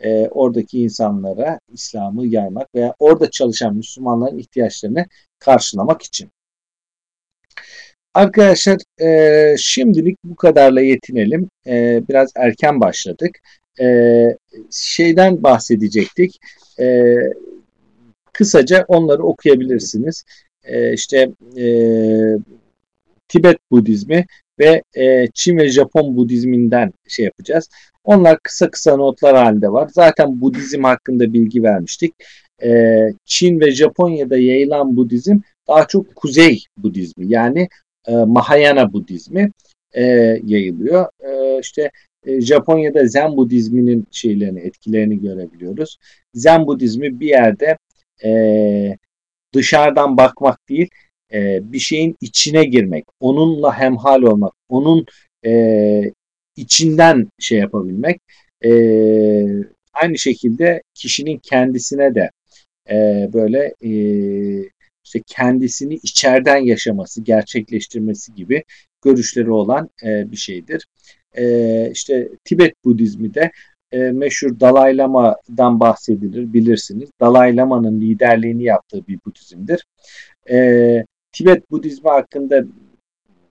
e, oradaki insanlara İslam'ı yaymak veya orada çalışan Müslümanların ihtiyaçlarını karşılamak için. Arkadaşlar e, şimdilik bu kadarla yetinelim. E, biraz erken başladık. E, şeyden bahsedecektik. E, kısaca onları okuyabilirsiniz. E, işte e, Tibet Budizmi ve e, Çin ve Japon Budizminden şey yapacağız. Onlar kısa kısa notlar halinde var. Zaten Budizm hakkında bilgi vermiştik. E, Çin ve Japonya'da yayılan Budizm daha çok Kuzey Budizmi yani e, Mahayana Budizmi e, yayılıyor. E, işte e, Japonya'da Zen Budizminin şeylerini, etkilerini görebiliyoruz. Zen Budizmi bir yerde e, dışarıdan bakmak değil, e, bir şeyin içine girmek, onunla hemhal olmak, onun e, içinden şey yapabilmek. E, aynı şekilde kişinin kendisine de e, böyle e, işte kendisini içeriden yaşaması, gerçekleştirmesi gibi görüşleri olan e, bir şeydir. E, işte Tibet Budizmi de e, meşhur Dalai Lama'dan bahsedilir bilirsiniz. Dalai Lama'nın liderliğini yaptığı bir Budizmdir. E, Tibet Budizmi hakkında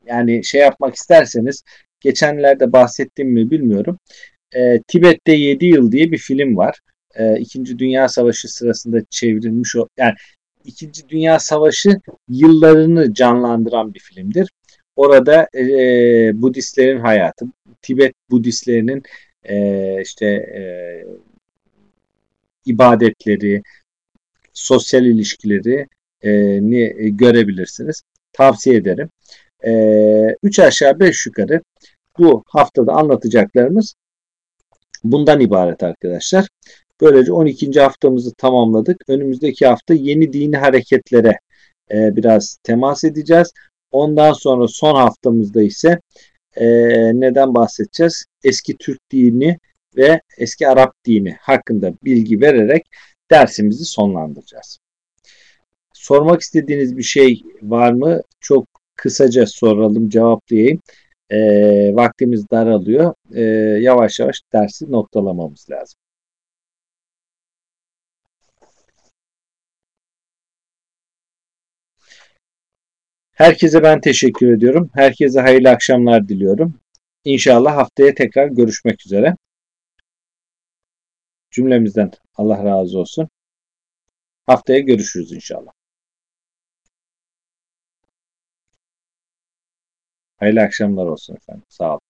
yani şey yapmak isterseniz geçenlerde bahsettim mi bilmiyorum. E, Tibet'te 7 yıl diye bir film var. E, İkinci Dünya Savaşı sırasında çevrilmiş o yani İkinci Dünya Savaşı yıllarını canlandıran bir filmdir. Orada e, Budistlerin hayatı, Tibet Budistlerinin e, işte e, ibadetleri, sosyal ilişkileri e, ni görebilirsiniz. Tavsiye ederim. E, üç aşağı beş yukarı bu haftada anlatacaklarımız bundan ibaret arkadaşlar. Böylece 12. haftamızı tamamladık. Önümüzdeki hafta yeni dini hareketlere e, biraz temas edeceğiz. Ondan sonra son haftamızda ise e, neden bahsedeceğiz? Eski Türk dini ve eski Arap dini hakkında bilgi vererek dersimizi sonlandıracağız. Sormak istediğiniz bir şey var mı? Çok kısaca soralım, cevaplayayım. E, vaktimiz daralıyor. E, yavaş yavaş dersi noktalamamız lazım. Herkese ben teşekkür ediyorum. Herkese hayırlı akşamlar diliyorum. İnşallah haftaya tekrar görüşmek üzere. Cümlemizden Allah razı olsun. Haftaya görüşürüz inşallah. Hayırlı akşamlar olsun efendim. Sağ olun.